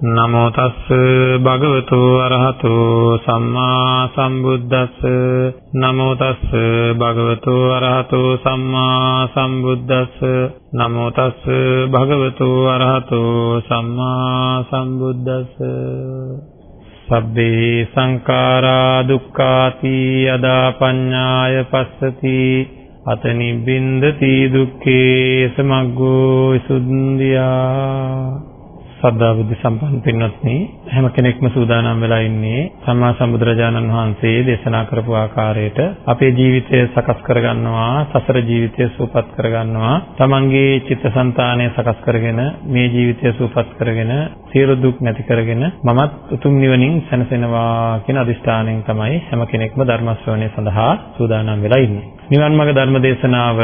නමෝ තස්ස භගවතු අරහතු සම්මා සම්බුද්දස්ස. නමෝ තස්ස භගවතු අරහතු සම්මා සම්බුද්දස්ස. නමෝ තස්ස භගවතු අරහතු සම්මා සම්බුද්දස්ස. සබ්බේ සංඛාරා දුක්ඛාති යදා පඤ්ඤාය පස්සති. අත නිබ්බින්දති දුක්ඛේ සමග්ගෝ විසුද්ධියා. සද්ධා බුද්ධ සම්පන්න පින්වත්නි හැම කෙනෙක්ම සූදානම් වෙලා ඉන්නේ සම්මා සම්බුදුරජාණන් වහන්සේ දේශනා කරපු ආකාරයට අපේ ජීවිතය සකස් කරගන්නවා සසර ජීවිතය සූපත් කරගන්නවා තමන්ගේ චිත්තසංතානය සකස් කරගෙන මේ ජීවිතය සූපත් කරගෙන සියලු දුක් නැති කරගෙන මමත් උතුම් නිවනින් සැනසෙනවා කියන අදිෂ්ඨානයෙන් තමයි හැම කෙනෙක්ම ධර්ම ශ්‍රවණය සඳහා සූදානම් වෙලා ඉන්නේ. නිවන් මාර්ග ධර්ම දේශනාව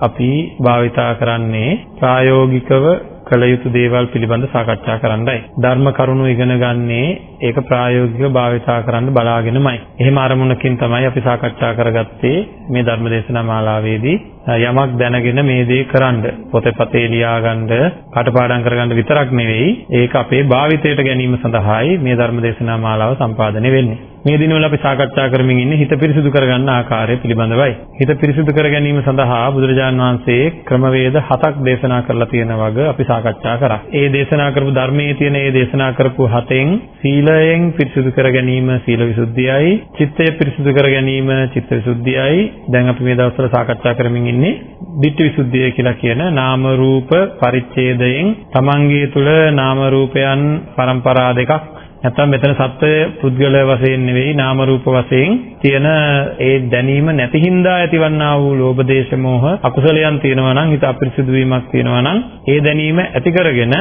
අපි භාවිතා කරන්නේ ප්‍රායෝගිකව කළ යුතු දේවල් පිළිබඳ සාකච්ඡා කරන්නයි. ධර්ම කරුණු ඉගෙන ගන්නේ ඒක ප්‍රායෝගිකව භාවිතා කරන්න බලාගෙනමයි. එහෙම අරමුණකින් තමයි අපි සාකච්ඡා කරගත්තේ මේ ධර්ම දේශනා මාලාවේදී යමක් දැනගෙන මේ දේ කරන්න පොතේ පතේ ලියාගන්න කටපාඩම් කරගන්න විතරක් නෙවෙයි ඒක අපේ භාවිතයට ගැනීම සඳහායි මේ ධර්ම දේශනා මාලාව සම්පාදනය වෙන්නේ. මේ දිනවල අපි සාකච්ඡා කරමින් ඉන්නේ හිත පිරිසිදු කරගන්න ආකාරය පිළිබඳවයි. හිත පිරිසිදු කර ගැනීම සඳහා බුදුරජාන් වහන්සේ ක්‍රමවේද හතක් දේශනා කරලා තියෙන වග අපි සාකච්ඡා කරා. ඒ දේශනා කරපු ධර්මයේ තියෙන ඒ දේශනා කරපු හතෙන් සීලයෙන් පිරිසිදු කර ගැනීම සීල විසුද්ධියයි, චිත්තය පිරිසිදු කර ගැනීම චිත්ත විසුද්ධියයි. දැන් අපි මේ දවස්වල සාකච්ඡා කරමින් ඉන්නේ ditthi visuddhiය කියලා කියන නාම රූප පරිච්ඡේදයෙන් තමන්ගේ තුල නාම රූපයන් પરම්පරා දෙකක් නැත්නම් මෙතන සත්‍ය පුද්ගල වශයෙන් නෙවෙයි නාම රූප වශයෙන් තියෙන ඒ දැනීම නැති හින්දා ඇතිවන්නා වූ ලෝභ දේශ මොහ අකුසලයන් තියෙනවා නම් හිත අපිරිසුදු වීමක් තියෙනවා නම් ඒ දැනීම ඇති කරගෙන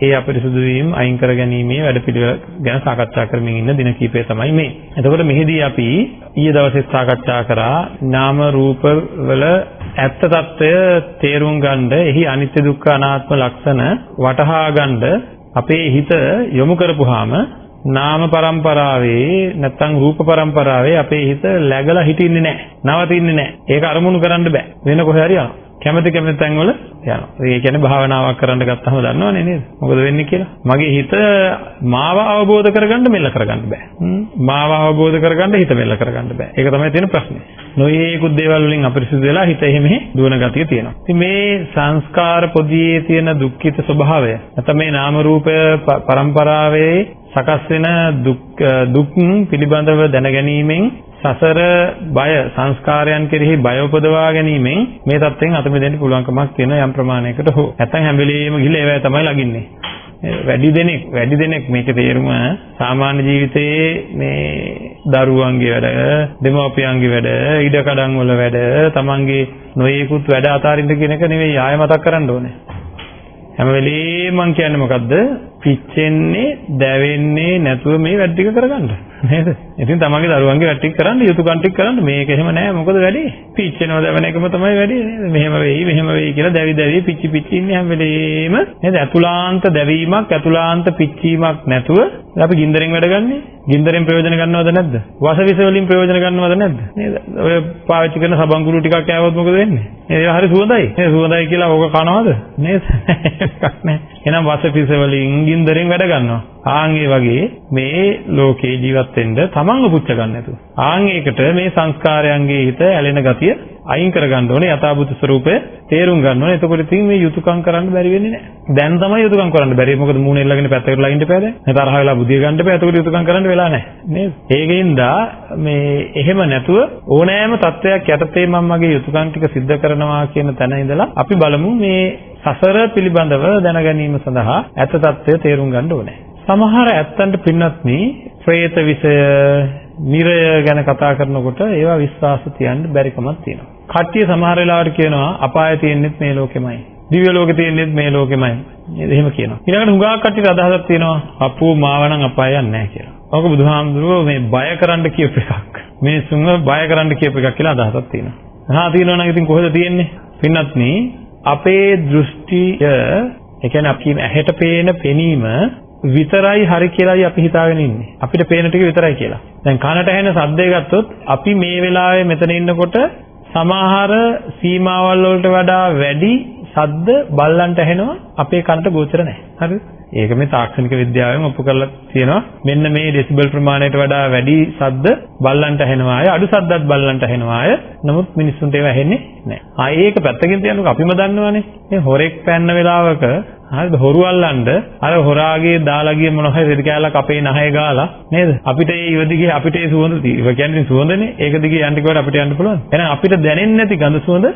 ඒ අපිරිසුදු වීම අයින් කර ගැනීමේ වැඩපිළිවෙල ගැන සාකච්ඡා කරමින් ඉන්න දින කීපය තමයි මේ. එතකොට මෙහිදී අපි ඊයේ දවසේ සාකච්ඡා කරා නාම රූප වල ඇත්ත తত্ত্বය තේරුම් ගන්න එහි අනිත්‍ය දුක්ඛ අනාත්ම ලක්ෂණ වටහා ගන්න අපේ හිත යොමු කරපුවාම නාම પરම්පරාවේ නැත්නම් රූප પરම්පරාවේ අපේ හිත läගලා හිටින්නේ නැහැ. නවතින්නේ නැහැ. ඒක අරමුණු කරන්න බෑ. වෙන කොහේ හරි යනවා. කැමති කැමති තැන්වල යනවා. ඒ කියන්නේ භාවනාවක් කරන්න ගත්තාම දන්නවනේ නේද? මොකද වෙන්නේ කියලා? මගේ හිත මාව අවබෝධ කරගන්න මෙල්ල කරගන්න බෑ. මාව අවබෝධ කරගන්න හිත මෙල්ල කරගන්න බෑ. ඒක තමයි තියෙන ප්‍රශ්නේ. නොයේකුත් දේවල් වලින් අපිරිසිදු වෙලා හිත එහෙම දුවන ගතිය තියෙනවා. ඉතින් මේ සංස්කාර පොදියේ තියෙන දුක්ඛිත ස්වභාවය නැත්නම් මේ නාම රූප පරම්පරාවේ සකස් වෙන දුක් දුක් පිළිබඳව දැනගැනීමෙන් සසර බය සංස්කාරයන් කෙරෙහි බය උපදවා ගැනීමෙන් මේ தත්යෙන් අත මෙදෙන්න පුළුවන්කමක් තියෙන යම් ප්‍රමාණයකට හෝ නැත්නම් හැම වෙලෙම ගිහලා ඒවැය තමයි ලගින්නේ. වැඩි දෙනෙක් වැඩි දෙනෙක් මේකේ තේරුම සාමාන්‍ය ජීවිතයේ මේ දරුවන්ගේ වැඩ, දෙමව්පියන්ගේ වැඩ, ඉඩකඩම් වල වැඩ, තමන්ගේ නොයේකුත් වැඩ අතාරින්න කියන එක නෙවෙයි ආය මතක් කරන්න ඕනේ. හැම වෙලේම මං කියන්නේ මොකද්ද? පිච්චෙන්නේ, දැවෙන්නේ නැතුව මේ වැඩ ටික කරගන්න. නේද? ඉතින් තමන්ගේ දරුවන්ගේ වැඩ ටික කරන්න, යුතුයකම් ටික කරන්න. මේක එහෙම නෑ. මොකද වැඩේ? පිච්චෙනවා දැවෙන එකම තමයි වැඩේ නේද? මෙහෙම වෙයි, මෙහෙම වෙයි කියලා දැවි දැවි පිච්චි පිච්චි ඉන්නේ හැම වෙලේම නේද? අතුලාන්ත දැවීමක්, අතුලාන්ත පිච්චීමක් නැතුව අපි ගින්දරෙන් වැඩ ගන්නෙ. ගින්දරෙන් ප්‍රයෝජන ගන්නවද නැද්ද? වසවිස වලින් ප්‍රයෝජන ගන්නවද නැද්ද? නේද? ඔය පාවිච්චි කරන සබංගුරු ටිකක් කෑවොත් මොකද වෙන්නේ? ඒ හරි සුවඳයි. ඒ සුවඳයි කියලා ඕක කනවද? නේද? එකක් නැහැ. එහෙනම් වසවිස වලින් ගින්දරෙන් වැඩ ගන්නවා. ආන් ඒ වගේ මේ ලෝකේ ජීවත් වෙන්න තමන්ව පුච්ච ගන්න නැතුව. ආන් ඒකට මේ සංස්කාරයන්ගේ හිත ඇලෙන ගතිය අයින් කරගන්න ඕනේ යථාභූත ස්වરૂපය තේරුම් ගන්න ඕනේ. එතකොට ඉතින් මේ යුතුයකම් කරන්න බැරි වෙන්නේ නැහැ. දැන් තමයි යුතුයකම් කරන්න බැරි. මොකද මූණ එල්ලගෙන පැත්තකට ලා ඉන්න බෑ දැන්. මේ තරහ වෙලා බුදිය ගන්න බෑ. එතකොට යුතුයකම් කරන්න වෙලා නැහැ. නේද? ඒකින්ද මේ එහෙම නැතුව ඕනෑම තත්වයක් යටතේ මම මගේ යුතුයකම් ටික සිද්ධ කරනවා කියන තැන ඉඳලා අපි බලමු මේ සසර පිළිබඳව දැන ගැනීම සඳහා ඇත්ත తත්වය තේරුම් ගන්න ඕනේ. සමහර ඇත්තන්ට පින්නත්නි പ്രേත විෂය, නිරය ගැන කතා කරනකොට ඒවා විශ්වාස තියන්න බැරිකමක් තියෙනවා. කට්ටිය සමහර වෙලාවට කියනවා අපාය තියෙන්නෙත් මේ ලෝකෙමයි. දිව්‍ය ලෝකේ තියෙන්නේ මේ ලෝකෙමයි. නේද? එහෙම කියනවා. ඊළඟට හුඟා කට්ටියට අදහසක් තියෙනවා අප්පෝ මාව නම් අපාය යන්නේ නැහැ කියලා. ඔක බුදුහාමුදුරුවෝ මේ බය කරන්න කියපු එකක්. මිනිස්සුන්ව බය කරන්න කියපු එකක් කියලා අදහසක් තියෙනවා. හා තියෙනවා නම් ඉතින් කොහෙද තියෙන්නේ? පින්වත්නි අපේ දෘෂ්ටිය ඒ කියන්නේ අපි ඇහැට පේන පෙනීම විතරයි හරි කියලායි අපි හිතාගෙන ඉන්නේ. අපිට පේන ටික විතරයි කියලා. දැන් කනට ඇහෙන සද්දය ගත්තොත් අපි මේ වෙලාවේ මෙතන ඉන්නකොට සමහර සීමාවල් වලට වඩා වැඩි සද්ද බල්ලන්ට ඇහෙනවා අපේ කනට ගෝචර නැහැ. හරිද? ඒක මේ තාක්ෂණික විද්‍යාවෙන් ඔප්පු කරලා තියෙනවා. මෙන්න මේ ඩෙසිබල් ප්‍රමාණයට වඩා වැඩි සද්ද බල්ලන්ට ඇහෙනවාය. අඩු සද්දත් බල්ලන්ට ඇහෙනවාය. නමුත් මිනිස්සුන්ට ඒවා ඇහෙන්නේ නැහැ. ආ ඒක පැත්තකින් තියන්නකො අපිම දන්නවනේ. මේ හොරෙක් පැන්න වෙලාවක හරිද හොරු අල්ලන්න අර හොරාගේ දාලා ගිය මොන හරි රෙදි කෑල්ලක් අපේ නහය ගාලා නේද අපිට ඒ ඉවදිගේ අපිට ඒ සුවඳ තියෙනවා කියන්නේ සුවඳනේ ඒක දිගේ යන්න කිව්වට අපිට යන්න පුළුවන් එහෙනම් අපිට දැනෙන්නේ නැති ගඳ සුවඳ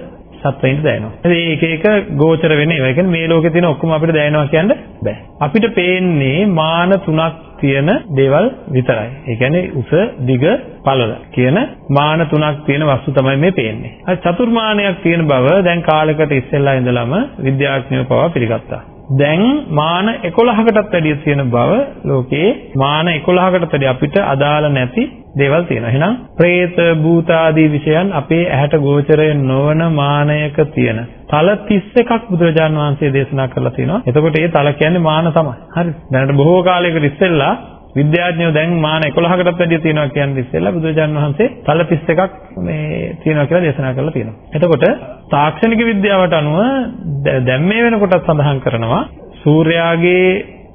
සත්වයින්ට දැනෙනවා. ඒක එක එක ගෝචර වෙන්නේ. ඒ කියන්නේ මේ ලෝකේ තියෙන ඔක්කොම අපිට දැනෙනවා කියන්න බෑ. අපිට පේන්නේ මාන තුනක් තියෙන දේවල් විතරයි. ඒ කියන්නේ උස, දිග, පළල කියන මාන තුනක් තියෙන වස්තු තමයි මේ පේන්නේ. අර චතුර්මානයක් තියෙන බව දැන් කාලයකට ඉස්සෙල්ලා ඉඳලම විද්‍යාඥයෝ පවා පිළිගත්තා. දැන් මාන 11කටත් වැඩිය තියෙන බව ලෝකේ මාන 11කටත් වැඩිය අපිට අදාළ නැති දේවල් තියෙනවා. එහෙනම් പ്രേත භූත ආදී විෂයන් අපේ ඇහැට ගෝචරය නොවන මානයක තියෙන තල 31ක් බුදුරජාන් වහන්සේ දේශනා කරලා තිනවා. එතකොට ඒ තල කියන්නේ මාන තමයි. හරි. දැනට බොහෝ කාලයකට ඉස්සෙල්ලා විද්‍යාඥයෝ දැන් මාන 11කටත් වැඩිය තියෙනවා කියන්නේ ඉස්සෙල්ලා බුදුරජාන් වහන්සේ තල 31ක් මේ තියෙනවා කියලා දේශනා කරලා තියෙනවා. එතකොට තාක්ෂණික විද්‍යාවට අනුව දැන් මේ වෙනකොට සඳහන් කරනවා සූර්යාගේ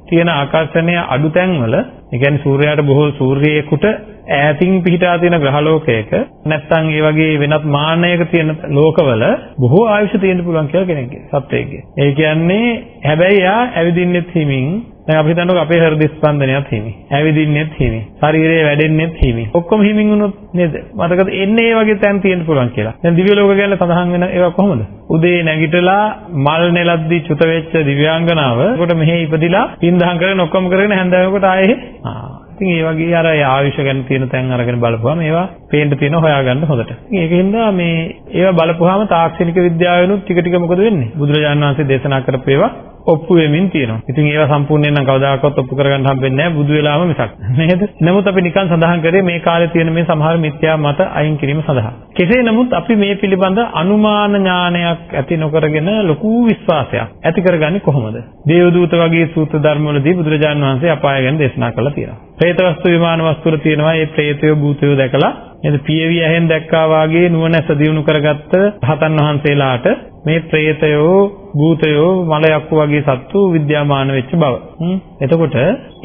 තියෙන ආකර්ෂණය අඩු තැන්වල, ඒ කියන්නේ සූර්යාට බොහෝ සූර්යයෙකුට ඈතින් පිහිටා තියෙන ග්‍රහලෝකයක නැත්නම් ඒ වගේ වෙනත් මානයක තියෙන ලෝකවල බොහෝ ආයුෂ තියෙන්න පුළුවන් කියලා කෙනෙක්ගේ සත්වයේගේ. ඒ කියන්නේ හැබැයි යා ඇවිදින්නෙත් හිමින් දැන් අපි හිතන්නකො අපේ හෘද ස්පන්දනයත් හිමි. ඇවිදින්නෙත් හිමි. ශරීරය වැඩෙන්නෙත් හිමි. ඔක්කොම හිමින් වුණොත් නේද? මතකද එන්නේ මේ වගේ තැන් තියෙන්න පුළුවන් කියලා. දැන් දිව්‍ය ලෝක ගැන සඳහන් වෙන ඒවා කොහොමද? උදේ නැගිටලා මල් නෙලද්දි චුත වෙච්ච දිව්‍යාංගනාව. ඒකට මෙහෙ ඉපදිලා පින්දහම් කරගෙන ඔක්කොම කරගෙන හැන්දෑවකට ආයේ ආ ඉතින් ඒ වගේ අර ආයුෂ ගැන තියෙන තැන් අරගෙන බලපුවාම ඒවා පේන්න තියෙන හොයාගන්න හොඳට. ඉතින් ඒකින්ද මේ ඒවා බලපුවාම තාක්ෂණික විද්‍යාවෙනුත් ටික ටික මොකද වෙන්නේ? බුදුරජාණන් වහන්සේ දේශනා කරපු ඒවා ඔප්පු වෙමින් තියෙනවා. ඉතින් ඒවා සම්පූර්ණයෙන් නම් කවදාකවත් ඔප්පු කරගන්න හම්බෙන්නේ නැහැ බුදු වෙලාවම මිසක්. නේද? නමුත් අපි නිකන් සඳහන් කරේ මේ කාලේ තියෙන මේ සමහර මිත්‍යා මත අයින් කිරීම සඳහා. කෙසේ නමුත් අපි මේ පිළිබඳ අනුමාන ඥානයක් ඇති නොකරගෙන ලොකු විශ්වාසයක් ඇති කරගන්නේ කොහොමද? දේවදූත වගේ සූත්‍ර ධර්මවලදී බුදුරජාන් වහන්සේ අපාය ගැන දේශනා කළා තියෙනවා. പ്രേත වස්තු විමාන වස්තු වල තියෙනවා මේ പ്രേතය භූතය දැකලා නේද පියවි ඇහෙන් දැක්කා වාගේ නුවණැස දියුණු කරගත්ත රහතන් වහන්සේලාට මේ പ്രേතයෝ භූතයෝ මලයක්කු වගේ සත්තු විද්‍යාමාන වෙච්ච බව. එතකොට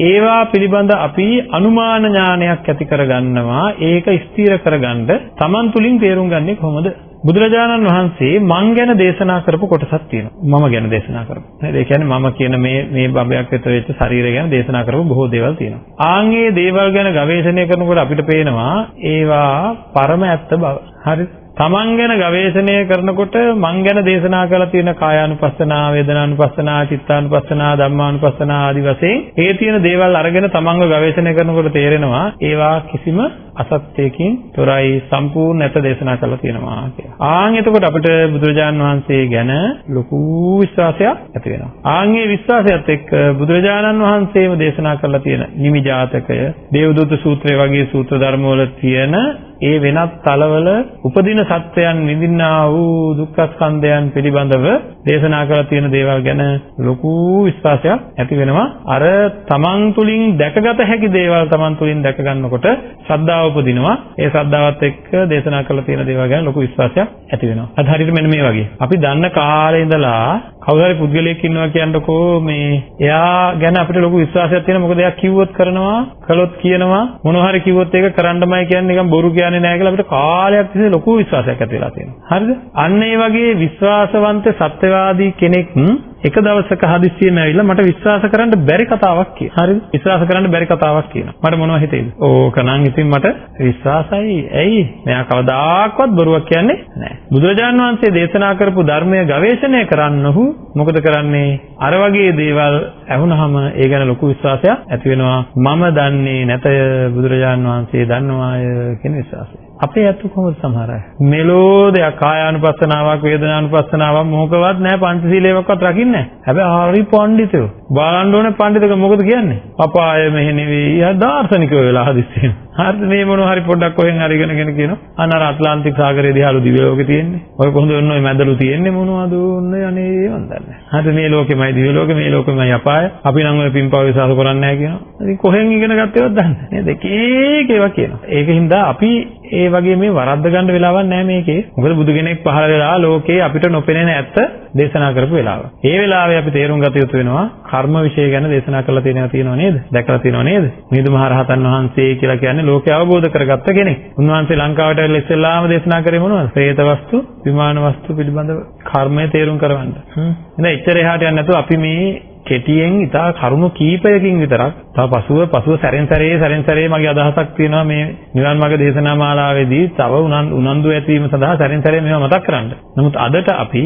ඒවා පිළිබඳ අපි අනුමාන ඥානයක් ඇති කරගන්නවා ඒක ස්ථිර කරගන්න Taman තුලින් තේරුම් ගන්නේ කොහොමද? බුදුරජාණන් වහන්සේ මං ගැන දේශනා කරපු කොටසක් තියෙනවා. මම ගැන දේශනා කරපු. නේද? ඒ කියන්නේ මම කියන මේ මේ බබයක් විතර වෙච්ච ශරීරය ගැන දේශනා කරපු බොහෝ දේවල් තියෙනවා. ආන්ගේ දේවල් ගැන ගවේෂණය කරනකොට අපිට පේනවා ඒවා පරම ඇත්ත බව. හරිද? තමන් ගැන ගවේෂණය කරනකොට මං ගැන දේශනා කරලා තියෙන කායානුපස්සනා, වේදනානුපස්සනා, චිත්තානුපස්සනා, ධම්මානුපස්සනා ආදී වශයෙන් ඒ තියෙන දේවල් අරගෙන තමන්ව ගවේෂණය කරනකොට තේරෙනවා ඒවා කිසිම අසත්‍යයකින් තොරයි සම්පූර්ණ නැත දේශනා කරලා තියෙනවා කියලා. ආන් එතකොට අපිට බුදුරජාන් වහන්සේ ගැන ලොකු විශ්වාසයක් ඇති වෙනවා. ආන්ගේ විශ්වාසයත් එක්ක බුදුරජාණන් වහන්සේම දේශනා කරලා තියෙන නිමි ජාතකය, දේවදූත සූත්‍රය වගේ සූත්‍ර ධර්මවල තියෙන ඒ වෙනත් තලවල උපදින සත්‍යයන් විඳින්නා වූ දුක්ඛ ස්කන්ධයන් පිළිබඳව දේශනා කරලා තියෙන දේවල් ගැන ලොකු විශ්වාසයක් ඇති වෙනවා. අර තමන් තුලින් දැකගත හැකි දේවල් තමන් තුලින් දැක ගන්නකොට ශ්‍රද්ධාව උපදිනවා. ඒ ශ්‍රද්ධාවත් එක්ක දේශනා කරලා තියෙන දේවල් ගැන ලොකු විශ්වාසයක් ඇති වෙනවා. අද හරියට මෙන්න මේ වගේ. අපි දන්න කාලේ ඉඳලා කවුරු හරි පුද්ගලයෙක් ඉන්නවා කියන්නකෝ මේ එයා ගැන අපිට ලොකු විශ්වාසයක් තියෙනවා. මොකද එයා කිව්වොත් කරනවා, කළොත් කියනවා. මොනවා හරි කිව්වොත් ඒක කරන්නමයි කියන්නේ නිකන් බොරු කියන්නේ නැහැ කියලා අපිට කාලයක් තිස්සේ ලොකු විශ්වාසයක් ඇති වෙලා තියෙනවා. හරිද? අන්න ඒ වගේ විශ්වාසවන්ත සත්‍යවාදී කෙනෙක් එක දවසක හදිස්සියෙම ඇවිල්ලා මට විශ්වාස කරන්න බැරි කතාවක් කියනවා. හරිද? විශ්වාස කරන්න බැරි කතාවක් කියනවා. මට මොනව හිතෙයිද? ඕක නම් ඉතින් මට විශ්වාසයි. ඇයි? මෙයා කවදාකවත් බොරුවක් කියන්නේ නැහැ. බුදුරජාණන් වහන්සේ දේශනා කරපු ධර්මය ගවේෂණය කරන්නහු මොකද කරන්නේ? අර වගේ දේවල් ඇහුනහම ඒ ගැන ලොකු විශ්වාසයක් ඇති වෙනවා. මම දන්නේ නැතය බුදුරජාණන් වහන්සේ දන්නවාය කියන විශ්වාසය. අපේ ඇත්ත කොහොමද සමහර අය? මෙලෝ දෙයක් කායානුපස්සනාවක් වේදනානුපස්සනාවක් මොකවත් නැහැ පංචශීලයක්වත් රකින්නේ නැහැ. හැබැයි හරි පඬිතයෝ. බලන්න ඕනේ පඬිතක මොකද කියන්නේ? අපාය මෙහෙ නෙවෙයි. යා දාර්ශනිකව වෙලා හදිස්සියෙන්. හරිද මේ මොනවා හරි පොඩ්ඩක් කොහෙන් හරි ඉගෙනගෙන කියනවා. අන්න අර ඇට්ලාන්ටික් සාගරයේ දිහාලු දිව්‍ය ලෝකේ තියෙන්නේ. ඔය කොහොමද ඔන්න ඔය මැදලු තියෙන්නේ මොනවද ඔන්න අනේ මන් දන්නේ. හරිද මේ ලෝකෙමයි දිව්‍ය ලෝකෙ මේ ලෝකෙමයි අපාය. අපි නම් ඔය පින්පව විශ්වාස කරන්නේ නැහැ කියනවා. ඉතින් කොහෙන් ඉගෙන ගත්තේවත් දන්නේ නැහැ. නේද? එක එක ඒවා කියනවා. ඒකින්ද අපි ඒ වගේ මේ වරද්ද ගන්න වෙලාවක් නැහැ මේකේ. මොකද බුදු කෙනෙක් පහළ වෙලා ලෝකේ අපිට නොපෙනෙන ඇත්ත දේශනා කරපු වෙලාව. ඒ වෙලාවේ අපි තේරුම් ගත යුතු වෙනවා කර්ම විශ්ය ගැන දේශනා කරලා තියෙනවා තියෙනව නේද? දැකලා තියෙනව නේද? මිහිඳු මහ රහතන් වහන්සේ කියලා කියන්නේ ලෝකේ අවබෝධ කරගත්ත කෙනෙක්. උන්වහන්සේ ලංකාවට ඇවිල්ලා ඉස්සෙල්ලාම දේශනා කරේ මොනවද? പ്രേත වස්තු, විමාන වස්තු පිළිබඳව කර්මය තේරුම් කරවන්න. හ්ම්. එහෙනම් එච්චර එහාට යන්නේ නැතුව අපි මේ කෙටියෙන් ඉතා කරුණු කීපයකින් විතරක් තව පසුව පසුව සැරෙන් සැරේ සැරෙන් සැරේ මගේ අදහසක් තියෙනවා මේ නිවන් මාර්ග දේශනා මාලාවේදී තව උනන්දු ඇතිවීම සඳහා සැරෙන් සැරේ මේවා මතක් කරන්න. නමුත් අදට අපි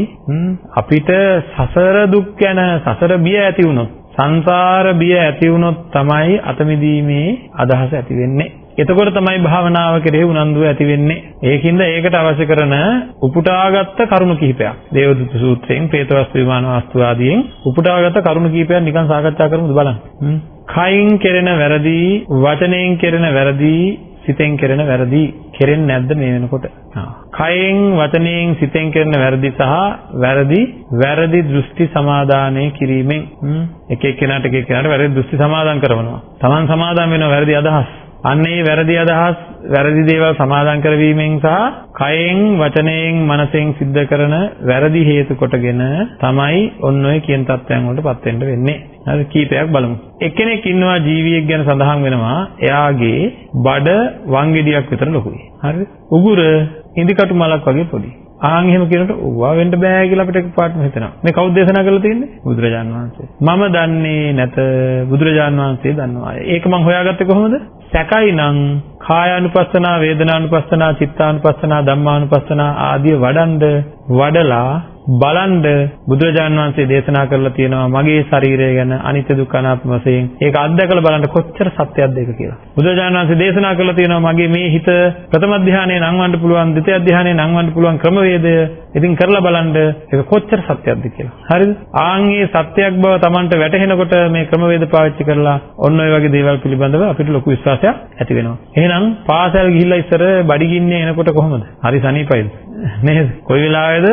අපිට සසර දුක් ගැන සසර බිය ඇති වුණොත් සංසාර බිය ඇති වුණොත් තමයි අතමිදීමේ අදහස ඇති වෙන්නේ. එතකොට තමයි භාවනාව කෙරෙහි උනන්දුව ඇති වෙන්නේ. ඒකින්ද ඒකට අවශ්‍ය කරන උපුටාගත්ත කරුණු කිහිපයක්. දේවදූත සූත්‍රයෙන්, പ്രേතවස්තු විමාන වස්තු ආදියෙන් උපුටාගත්ත කරුණු කිහිපයක් නිකන් සාකච්ඡා කරමුද බලන්න. කයින් කෙරෙන වැරදි, වචනයෙන් කෙරෙන වැරදි, සිතෙන් කෙරෙන වැරදි කෙරෙන්නේ නැද්ද මේ වෙනකොට? කයෙන් වචනයෙන් සිතෙන් කෙරෙන වැරදි සහ වැරදි වැරදි දෘෂ්ටි සමාදානය කිරීමෙන් එක එක්කෙනාට එක එක්කෙනාට වැරදි දෘෂ්ටි සමාදාන් කරනවා. Taman සමාදාන් වෙනවා වැරදි අදහස්. අන්න ඒ වැරදි අදහස් වැරදි දේවල් සමාදන් කරවීමෙන් සහ කයෙන් වචනයෙන් මනසෙන් සිද්ධ කරන වැරදි හේතු කොටගෙන තමයි ඔන්න ඔය කියන தත්වයන් වලටපත් වෙන්න වෙන්නේ. හරි කීපයක් බලමු. එක්කෙනෙක් ඉන්නවා ජීවියෙක් ගැන සඳහන් වෙනවා. එයාගේ බඩ වංගෙඩියක් විතර ලොකුයි. හරිද? උගුර ඉන්දිකටු මලක් වගේ පොඩි. ආන් එහෙම කියනකොට ඕවා වෙන්න බෑ කියලා අපිට එකපාරටම හිතෙනවා. මේ කවුද දේශනා කරලා තියෙන්නේ? බුදුරජාන් වහන්සේ. මම දන්නේ නැත බුදුරජාන් වහන්සේ දන්නවා. ඒක මම හොයාගත්තේ කොහොමද? සැකයි නම් කායානුපස්සනා, වේදනානුපස්සනා, චිත්තානුපස්සනා, ධම්මානුපස්සනා ආදී වඩන්ඩ වඩලා බලන්ඩ බුදුරජාන් වහන්සේ දේශනා කරලා තියෙනවා මගේ ශරීරය ගැන අනිත්‍ය දුක්ඛ අනාත්ම වශයෙන් ඒක අත්දැකලා බලන්න කොච්චර සත්‍යයක්ද ඒක කියලා. බුදුරජාන් වහන්සේ දේශනා කරලා තියෙනවා මගේ මේ හිත ප්‍රථම ධානයේ නංවන්න පුළුවන්, ද්විතිය ධානයේ නංවන්න පුළුවන් ක්‍රමවේදය ඉතින් කරලා බලන්න ඒක කොච්චර සත්‍යයක්ද කියලා. හරිද? ආන්ගේ සත්‍යයක් බව Tamanට වැටහෙනකොට මේ ක්‍රමවේද පාවිච්චි කරලා ඔන්න ඔය වගේ දේවල් පිළිබඳව අපිට ලොකු විශ්වාසයක් ඇති වෙනවා. එහෙනම් පාසල් ගිහිල්ලා ඉස්සර බඩගින්නේ එනකොට කොහොමද? හරි සනීපයිද? නේද? කොයි වෙලාවේද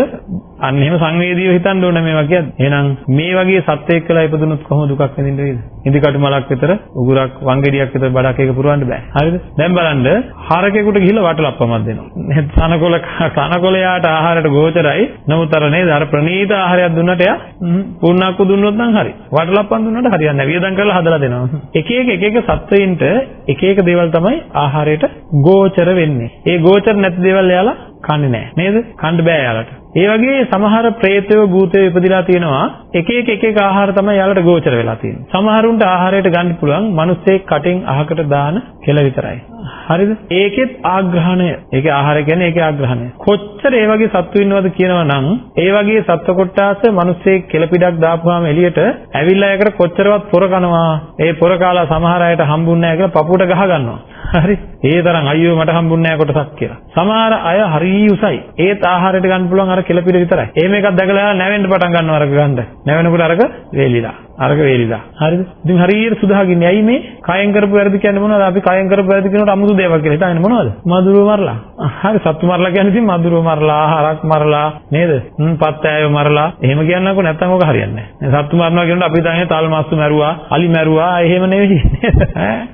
අන්න එහෙම සංවේදීව හිතන්න ඕන මේවා කියන්නේ. එහෙනම් මේ වගේ සත්‍යයක් කියලා ඉපදුනොත් කොහොම දුකක් විඳින්න වේද? ඉදිකටු මලක් විතර, උගුරක්, වංගෙඩියක් විතර බඩක් එක පුරවන්න බෑ. හරිද? දැන් බලන්න හරකෙකුට ගිහිල්ලා වටලප්පමක් දෙනවා. තනකොළ තනකොළ යාට ආහාරයට ගෝචරයි. නමුත් අර නේද අර ප්‍රණීත ආහාරයක් දුන්නට එයා පුන්නක්කු දුන්නොත් නම් හරි. වටලප්පම් දුන්නට හරියන්නේ නැහැ. වියදම් කරලා හදලා දෙනවා. එක එක එක එක සත්වයින්ට එක එක දේවල් තමයි ආහාරයට ගෝචර වෙන්නේ. ඒ ගෝචර නැති දේවල් එයාලා කන්නේ නැහැ. නේද? කන්න බෑ යාලට. ඒ වගේ සමහර ප්‍රේතයෝ භූතයෝ ඉපදිලා තියෙනවා එක එක එක එක ආහාර තමයි යාලට ගෝචර වෙලා තියෙන්නේ. සමහරුන්ට ආහාරයට ගන්න පුළුවන් මිනිස්සේ කටින් අහකට දාන කෙල විතරයි. හරිද? ඒකෙත් ආග්‍රහණය. ඒකේ ආහාර කියන්නේ ඒකේ ආග්‍රහණය. කොච්චර ඒ වගේ සත්තු ඉන්නවද කියනවා නම් ඒ වගේ සත්ව කොට්ටාස මිනිස්සේ කෙල පිටක් දාපුවාම එළියට ඇවිල්ලා ඒකට කොච්චරවත් පොර කනවා. ඒ පොර කාලා සමහර අයට හම්බුන්නේ නැහැ කියලා පපුවට ගහ ගන්නවා. හරි. ඒ තරම් අයියෝ මට හම්බුන්නේ නැහැ කොටසක් කියලා. සමහර අය හරි උසයි. ඒත් ආහාරයට ගන්න පුළුවන් අර කෙල පිට විතරයි. එහෙම එකක් දැකලා නැවෙන්න පටන් ගන්නවා අරක ගන්න. නැවෙනකොට අරක වේලිලා. අරක වේලිලා. හරිද? ඉතින් හරියට සුදාගින්නේ. ඇයි මේ? කයෙන් කරපු වැරදි කියන්නේ මොනවද? අපි කයෙන් කරපු වැරදි කියනකොට අමුතු දේවල් කියලා හිතන්නේ මොනවද? මදුරුව මරලා. හරි සත්තු මරලා කියන්නේ ඉතින් මදුරුව මරලා, ආහාරක් මරලා නේද? හ්ම් පත්තෑයෝ මරලා. එහෙම කියන්නකො නැත්තම් ඕක හරියන්නේ නැහැ. සත්තු මරනවා කියනකොට අපි හිතන්නේ තල් මස්සු මැරුවා, අලි මැරුවා, එහෙම නෙවෙයි. ඈ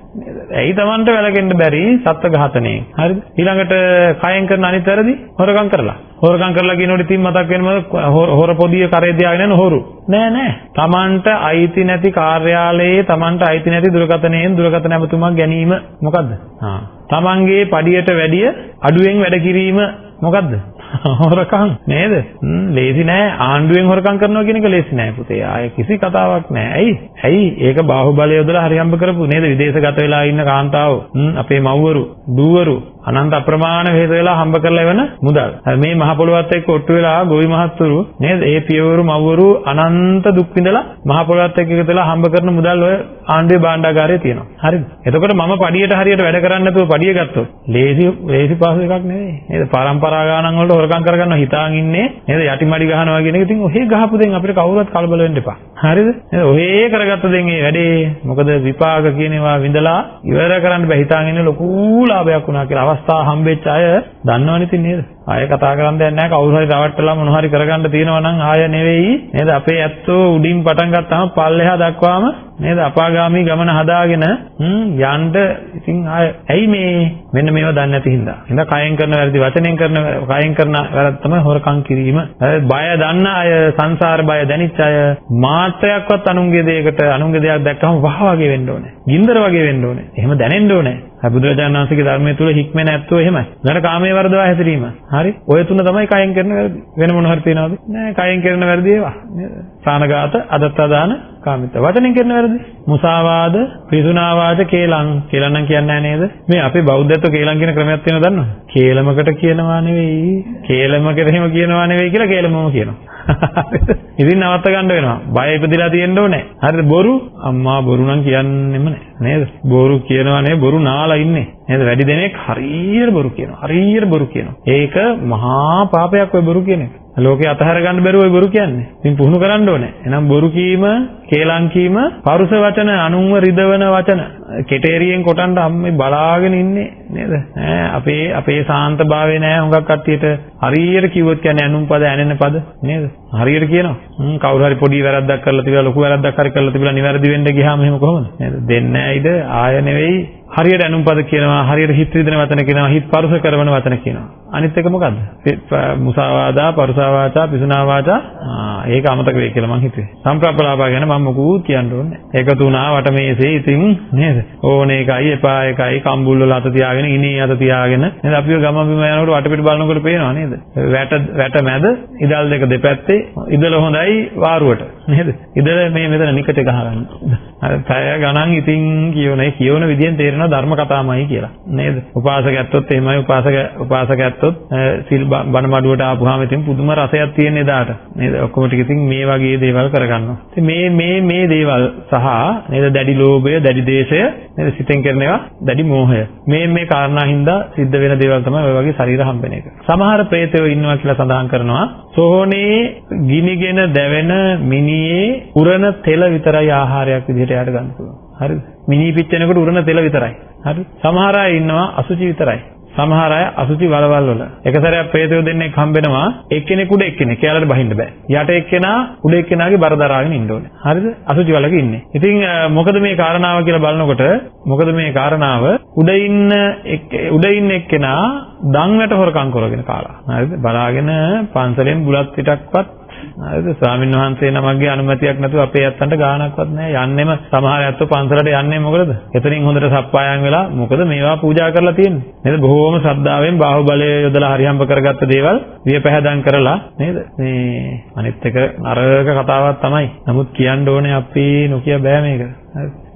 ඇයි Tamanට වැළකෙන්න බැරි සත්ත්ව ඝාතනයෙන්. හරිද? ඊළඟට කයෙන් කරන අනිත් වැරදි හොරකම් කරලා. හොරකම් කරලා කියනකොට ඉතින් මතක් වෙනවද හොර පොදිය කරේ තියාගෙන යන හොරු. නෑ නෑ. Tamanට අයිති නැති කාර්යාලයේ Tamanට අයිති නැති දුරකථනයෙන් දුරකථන ඇමතුමක් ගැනීම මොකද්ද? ආ. Tamanගේ පඩියට වැඩිය අඩුවෙන් වැඩ කිරීම මොකද්ද? හොරකම් නේද? හ්ම් ලේසි නෑ ආණ්ඩුවෙන් හොරකම් කරනවා කියන එක ලේසි නෑ පුතේ. ආයේ කිසි කතාවක් නෑ. ඇයි? ඇයි? ඒක බාහුවලය යොදලා හරි හම්බ කරපු නේද? විදේශගත වෙලා ඉන්න කාන්තාවෝ. හ්ම් අපේ මව්වරු, දූවරු අනන්ත අප්‍රමාණ හේතු වෙලා හම්බ කරලා එවන මුදල්. මේ මහ පොළොවත් එක්ක ඔට්ටු වෙලා ගොවි මහත්තුරු නේද? ඒ පියවරු මව්වරු අනන්ත දුක් විඳලා මහ පොළොවත් එක්ක එකතු වෙලා හම්බ කරන මුදල් ඔය ආණ්ඩුවේ භාණ්ඩාගාරයේ තියෙනවා. හරිද? එතකොට මම පඩියට හරියට වැඩ කරන්නේ නැතුව පඩිය ගත්තොත් ලේසි ලේසි පහසු එකක් නෙවෙයි. නේද? පරම්පරා ගානන් වලට හොරකම් කරගන්න හිතාන් ඉන්නේ නේද? යටිමඩි ගහනවා කියන එක ඉතින් ඔහේ ගහපු දෙන් අපිට කවුරුත් කලබල වෙන්න එපා. හරිද? නේද? ඔහේ කරගත්ත දෙන් ඒ වැඩේ මොකද විපාක කියන ඒවා විඳලා ඉවර කරන්න බෑ හිතාන් ඉන්නේ ලොකු ලාභයක් වුණා කියලා අවස්ථාව හම්බෙච්ච අය දන්නවනේ ඉතින් නේද? ආයෙ කතා කරන්න දෙයක් නැහැ. කවුරු හරි රවට්ටලා මොන හරි කරගන්න තියෙනවා නම් ආය නෙවෙයි. නේද? අපේ ඇත්තෝ උඩින් පටන් ගත්තාම පල්ලෙහා දක්වාම නේද? අපාගාමී ගමන හදාගෙන යන්න ඉතින් ආය ඇයි මේ? මෙන්න මේවා දන්නේ නැති හින්දා. හින්දා කයෙන් කරන වැරදි වචනෙන් කරන කයෙන් කරන වැරද්ද තමයි හොරකම් කිරීම. බය දන්න අය සංසාර බය දැනිච්ච අය මාත්‍රයක්වත් අනුන්ගේ දෙයකට අනුන්ගේ දෙයක් දැක්කම වහ වගේ වෙන්න ඕනේ. ගින්දර වගේ වෙන්න ඕනේ. එහෙම දැනෙන්න ඕනේ. බුදුරජාණන් වහන්සේගේ ධර්මයේ තුල හික්මෙන ඇත්තෝ එහෙමයි. නේද කාමයේ වර්ධවා හැසිරීම. හරි. ඔය තුන තමයි කයෙන් කරන වැරදි. වෙන මොන හරි තියනවද? නෑ කයෙන් කරන වැරදි ඒවා. නේද? ප්‍රාණඝාත, අදත්තාදාන, කාමිත. වචනෙන් කරන වැරදි. මුසාවාද, පිසුනාවාද, කේලම්. කේලම් නම් කියන්නේ නේද? මේ අපේ බෞද්ධත්ව කේලම් කියන ක්‍රමයක් තියෙනවද දන්නවද? කේලමකට කියනවා නෙවෙයි. කේලමකට එහෙම කියනවා නෙවෙයි කියලා කේලමම කියනවා. ඉතින් නවත්ත ගන්න වෙනවා. බය ඉපදිලා තියෙන්න ඕනේ. හරිද? බොරු අම්මා බොරු නම් කියන්නෙම නෑ. නේද? බොරු කියනවා නේ බොරු නාලා ඉන්නේ. නේද? වැඩි දෙනෙක් හරියට බොරු කියනවා. හරියට බොරු කියනවා. ඒක මහා පාපයක් ඔය බොරු කියන එක. ලෝකේ අතහැර ගන්න බැරුව ඔය බොරු කියන්නේ. ඉතින් පුහුණු කරන්න ඕනේ. එහෙනම් බොරු කීම, කේලම් කීම, පරුස වචන, අනුන්ව රිදවන වචන, කෙටේරියෙන් කොටන්න අම්මේ බලාගෙන ඉන්නේ නේද? ඈ අපේ අපේ සාන්තභාවය නෑ හුඟක් කට්ටියට හරියට කිව්වොත් කියන්නේ අනුන් පද ඇනෙන පද නේද? හරියට කියනවා. හ්ම් කවුරු හරි පොඩි වැරද්දක් කරලා තිබිලා ලොකු වැරද්දක් හරි කරලා තිබිලා නිවැරදි වෙන්න ගියාම එහෙම කොහොමද? නේද? දෙන්නේ නැයිද? ආය නෙවෙයි. හරියට අනුන් පද කියනවා හරියට හිත රිදෙන වචන කියනවා හිත පරුස කරන වචන කියනවා. අනිත් එක මොකද්ද? මුසාවාදා පරුසාවාචා පිසුනාවාචා. ඒක අමතක වෙයි කියලා මං හිතුවේ. සම්ප්‍රප්පලාපා ගැන මම මොකුත් කියන්න ඕනේ එකතු වුණා වටමේසේ ඉතින් නේද? ඕන එකයි එපා එකයි කම්බුල් වල අත තියාගෙන ඉනේ අත තියාගෙන. නේද? අපිව ගම බිම යනකොට වටපිට බලනකොට පේනවා නේද? වැට වැට මැද ඉදල් දෙක දෙපැත්තේ ඉදල හොඳයි වාරුවට. නේද? ඉදල මේ මෙතන නිකට ගහගන්න. අර පැය ගණන් ඉතින් කියවනේ කියවන විදියෙන් තේරෙනවා ධර්ම කතාමයි කියලා. නේද? උපාසකයත්ොත් එහෙමයි උපාසක උපාසකයත් ගත්තොත් සිල් බණ මඩුවට ආපුවාම ඉතින් පුදුම රසයක් තියෙන එදාට. නේද? ඔක්කොම ටික ඉතින් මේ වගේ දේවල් කරගන්නවා. ඉතින් මේ මේ මේ දේවල් සහ නේද? දැඩි ලෝභය දැඩි දේශය නේද? සිතෙන් කරන ඒවා දැඩි මෝහය. මේ මේ කාරණා හින්දා සිද්ධ වෙන දේවල් තමයි ඔය වගේ ශරීර හම්බෙන එක. සමහර ප්‍රේතයෝ ඉන්නවා කියලා සඳහන් කරනවා. සෝහනේ ගිනිගෙන දැවෙන මිනියේ උරන තෙල විතරයි ආහාරයක් විදිහට යාට ගන්න පුළුවන් හරිද මිනි පිච්චෙනකොට උරන තෙල විතරයි හරි සමහර අය ඉන්නවා අසුචි විතරයි සමහර අය අසුචි වලවල් වල එක සැරයක් ප්‍රේතයෝ දෙන්නෙක් හම්බෙනවා එක්කෙනෙක් උඩ එක්කෙනෙක් එයාලට බහින්න බෑ. යට එක්කෙනා උඩ එක්කෙනාගේ බර දරාගෙන ඉන්න ඕනේ. හරිද? අසුචි වලක ඉන්නේ. ඉතින් මොකද මේ කාරණාව කියලා බලනකොට මොකද මේ කාරණාව උඩ ඉන්න උඩ ඉන්න එක්කෙනා දන් වැට හොරකම් කරගෙන කාලා. හරිද? බලාගෙන පන්සලෙන් බුලත් පිටක්වත් හරිද ස්වාමීන් වහන්සේ නමක්ගේ අනුමැතියක් නැතුව අපේ ඇත්තන්ට ගාණක්වත් නැහැ. යන්නෙම සමහර ඇත්තෝ පන්සලට යන්නේ මොකද එතනින් හොඳට සප්පායම් වෙලා මොකද මේවා පූජා කරලා තියෙන්නේ? නේද? බොහෝම ශ්‍රද්ධාවෙන් බාහුවලය යොදලා හරියම්බ කරගත්ත දේවල් වියපැහැදම් කරලා නේද? මේ අනිත් එක නරක කතාවක් තමයි. නමුත් කියන්න ඕනේ අපි නොකිය බෑ මේක.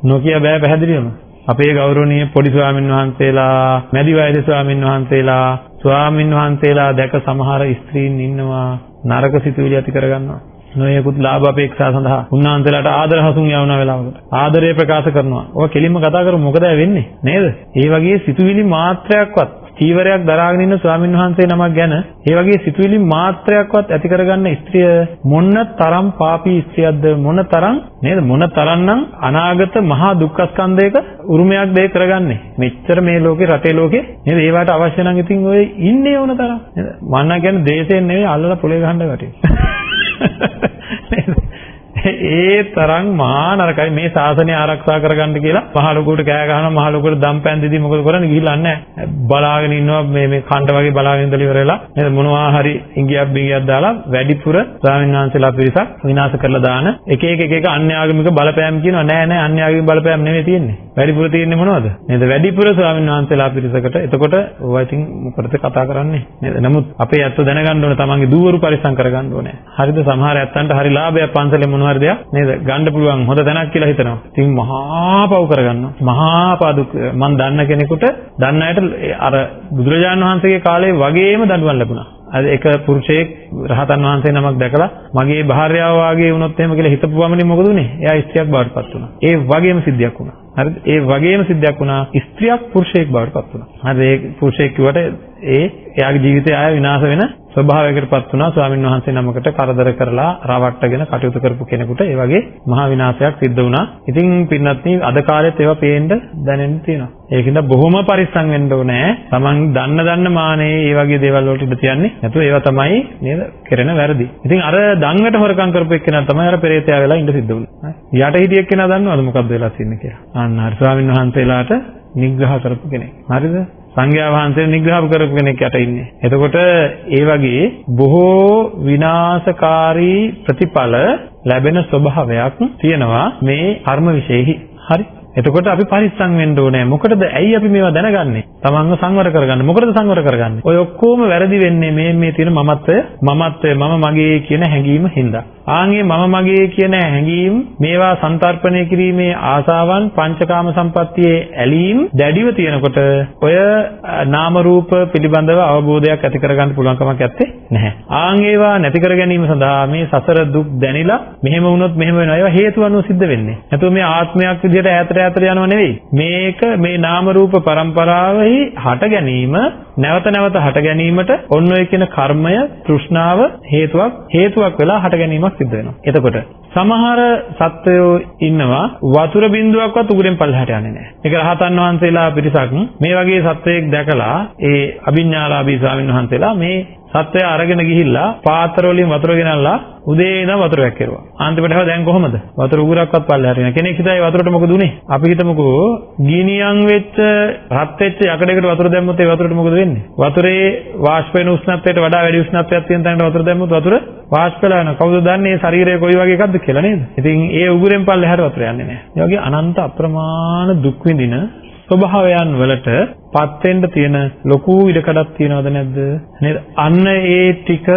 නොකිය බෑ පැහැදිලිවම. අපේ ගෞරවනීය පොඩි ස්වාමින් වහන්සේලා මැදි වයසේ ස්වාමින් වහන්සේලා ස්වාමින් වහන්සේලා දැක සමහර ස්ත්‍රීන් ඉන්නවා නරක සිතුවිලි ඇති කරගන්නවා. නොයෙකුත් ලාභ අපේක්ෂා සඳහා උන්වහන්සේලාට ආදර හසුන් යවන වෙලාවකට ආදරය ප්‍රකාශ කරනවා. ඔය කෙලින්ම කතා කරමු මොකද වෙන්නේ නේද? ඒ වගේ සිතුවිලි මාත්‍රයක්වත් චීවරයක් දරාගෙන ඉන්න ස්වාමීන් වහන්සේ නමක් ගැන ඒ වගේ සිතුවිලි මාත්‍රයක්වත් ඇති කරගන්න ස්ත්‍රිය මොන තරම් පාපී ස්ත්‍රියක්ද මොන තරම් නේද? මොන තරම්නම් අනාගත මහා දුක්ඛස්කන්ධයක උරුමයක් දෙය කරගන්නේ? මෙච්චර මේ ලෝකේ රටේ ලෝකේ නේද? ඒවට අවශ්‍ය නම් ඉතින් ඔය ඉන්නේ ඕන තරම්. නේද? මන්න කියන්නේ දේශයෙන් නෙවෙයි අල්ලලා පොලේ ගහන්න වැටේ. ඒ තරම් මහා නරකයි. මේ ශාසනය ආරක්ෂා කරගන්න කියලා මහ ලොකුට කෑ ගහනවා මහ ලොකුට දම් පෑන් දෙදී මොකද කරන්නේ? ගිහිල්ලා නැහැ. බලාගෙන ඉන්නවා මේ මේ කන්ට වගේ බලාගෙන ඉඳලා ඉවරලා නේද? මොනවා හරි ඉංගියක් බිංගියක් දාලා වැඩිපුර ස්වාමීන් වහන්සේලා පිරිසක් විනාශ කරලා දාන එක එක එක එක අන්‍යාගමික බලපෑම් කියනවා. නෑ නෑ අන්‍යාගමික බලපෑම් නෙවෙයි තියෙන්නේ. වැඩිපුර තියෙන්නේ මොනවද? නේද? වැඩිපුර ස්වාමීන් වහන්සේලා පිරිසකට. එතකොට ඔය ඉතින් මොකටද කතා කරන්නේ? නේද? නමුත් අපේ ඇත්ත දැනගන්න ඕනේ තමන්ගේ දූවරු පරිස්සම් කරගන්න ඕනේ. හරිද? සමහර ඇත්තන්ට හරි ලාභයක් පන්සලේ මොනවා හරි දෙයක් නේද? ගන්න පුළුවන් හොඳ තැනක් කියලා හිතනවා. ඉතින් මහා පව් කරගන්නවා. මහා පාදුක මම දන්න කෙනෙකුට දන්න අයට අර බුදුරජාණන් වහන්සේගේ කාලේ වගේම දඬුවම් ලැබුණා. අද එක පුරුෂයෙක් රහතන් වහන්සේ නමක් දැකලා මගේ භාර්යාව වාගේ වුණොත් එහෙම කියලා හිතපු වමනේ මොකද උනේ? එයා ස්ත්‍රියක් බවට පත් වුණා. ඒ වගේම සිද්ධියක් වුණා. හරිද? ඒ වගේම සිද්ධියක් වුණා ස්ත්‍රියක් පුරුෂයෙක් බවට පත් වුණා. හරිද? ඒ පුරුෂයෙක් කිව්වට ඒ එයාගේ ජීවිතය ආය විනාශ වෙන ස්වභාවයකටපත් වුණා ස්වාමීන් වහන්සේ නමකට කරදර කරලා රවට්ටගෙන කටයුතු කරපු කෙනෙකුට ඒ වගේ මහා විනාශයක් සිද්ධ වුණා. ඉතින් පින්වත්නි අද කාලෙත් ඒවා පේන්න දැනෙන්න තියෙනවා. ඒකින්ද බොහොම පරිස්සම් වෙන්න ඕනේ. Taman දන්න දන්න මානේ මේ වගේ දේවල් වලට ඉඳ තියන්නේ. නැතුව ඒවා තමයි නේද කෙරෙන වැරදි. ඉතින් අර දංගට හොරකම් කරපු එක්කෙනා තමයි අර පෙරේතයා වෙලා ඉඳ සිද්ධ වුණේ. යට හිටිය එක්කෙනා දන්නවද මොකද්ද වෙලා තියෙන්නේ කියලා? අන්න හරි ස්වාමීන් වහන්සේලාට නිග්‍රහ කරපු කෙනෙක්. හරිද? සංඝයා වහන්සේ නිග්‍රහ කරපු කෙනෙක් යට ඉන්නේ. එතකොට ඒ වගේ බොහෝ විනාශකාරී ප්‍රතිඵල ලැබෙන ස්වභාවයක් තියෙනවා මේ කර්ම විශේෂෙහි. හරි. එතකොට අපි පරිස්සම් වෙන්න ඕනේ. මොකටද? ඇයි අපි මේවා දැනගන්නේ? තමන්ව සංවර කරගන්න. මොකටද සංවර කරගන්නේ? ඔය ඔක්කොම වැරදි වෙන්නේ මේ මේ තියෙන මමත්වය, මමත්වය, මම මගේ කියන හැඟීම හින්දා. ආන්ගේ මම මගේ කියන හැඟීම් මේවා සංතරපණය කිරීමේ ආසාවන් පංචකාම සම්පත්තියේ ඇලීම් දැඩිව තියෙනකොට ඔය නාම රූප පිළිබඳව අවබෝධයක් ඇති කරගන්න පුළුවන් කමක් නැත්තේ නැහැ. ආන් ඒවා නැති කර ගැනීම සඳහා මේ සසර දුක් දැනිලා මෙහෙම වුණොත් මෙහෙම වෙනවා. ඒවා හේතු අනුව සිද්ධ වෙන්නේ. නැතුව මේ ආත්මයක් විදිහට ඈතට ඈතට යනව නෙවෙයි. මේක මේ නාම රූප પરම්පරාවෙහි හට ගැනීම නැවත නැවත හට ගැනීමට ඔන්න ඔය කියන කර්මය තෘෂ්ණාව හේතුවක් හේතුවක් වෙලා හට ගැනීමක් සිද්ධ වෙනවා. එතකොට සමහර සත්වයෝ ඉන්නවා වතුර බින්දුවක්වත් උගුරෙන් පල්ලහැට යන්නේ නැහැ. ඒක රහතන් වහන්සේලා පිරිසක් මේ වගේ සත්වයෙක් දැකලා ඒ අභිඥාලාභී ස්වාමීන් වහන්සේලා මේ සත්වය අරගෙන ගිහිල්ලා පාත්‍ර වලින් වතුර ගෙනල්ලා උදේ ඉඳන් වතුර වැක්කිරුවා. අන්තිමට හව දැන් කොහමද? වතුර උගුරක්වත් පල්ලෙහාට යන කෙනෙක් හිතයි වතුරට මොකද උනේ? අපි හිතමුකෝ ගිනියම් වෙච්ච රත් වෙච්ච යකඩයකට වතුර දැම්මොත් ඒ වතුරට මොකද වෙන්නේ? වතුරේ වාෂ්ප වෙන උෂ්ණත්වයට වඩා වැඩි උෂ්ණත්වයක් තියෙන තැනට වතුර දැම්මොත් වතුර වාෂ්ප වෙලා යනවා. කවුද දන්නේ ශරීරය කොයි වගේ එකක්ද කියලා නේද? ඉතින් ඒ උගුරෙන් පල්ලෙහාට වතුර යන්නේ නැහැ. ඒ වගේ අනන්ත අප්‍රමාණ දුක් විඳින ස්වභාවයන් වලට පත් වෙන්න තියෙන ලොකු ඉඩකඩක් තියනවද නැද්ද නේද අන්න ඒ ටික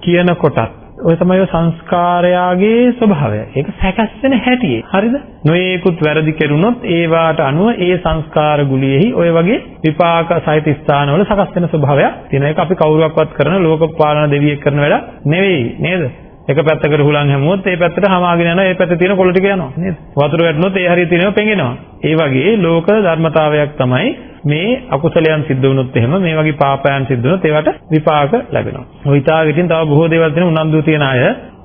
කියන කොටත් ඔය තමයි සංස්කාරයාගේ ස්වභාවය. ඒක සැකස් වෙන හැටි. හරිද? නොයේකුත් වැරදි කෙරුණොත් ඒවාට අනුව ඒ සංස්කාර ගුලියෙහි ඔය වගේ විපාක සහිත ස්ථානවල සකස් වෙන ස්වභාවයක් තියෙන එක අපි කවුරුවක්වත් කරන ලෝක පාලන දෙවියෙක් කරන වැඩ නෙවෙයි නේද? එක පැත්තකට හුලං හැමුවොත් ඒ පැත්තට හමාගෙන යනවා ඒ පැත්තේ තියෙන කොළ ටික යනවා නේද? වතුර වැටුනොත් ඒ හරිය තියෙනව පෙඟෙනවා. ඒ වගේ ලෝක ධර්මතාවයක් තමයි මේ අකුසලයන් සිද්ධ වුණොත් එහෙම මේ වගේ පාපයන් සිද්ධ වුණොත් ඒවට විපාක ලැබෙනවා. ඔය හිතාගෙන තව බොහෝ දේවල් තියෙන උනන්දු තියන අය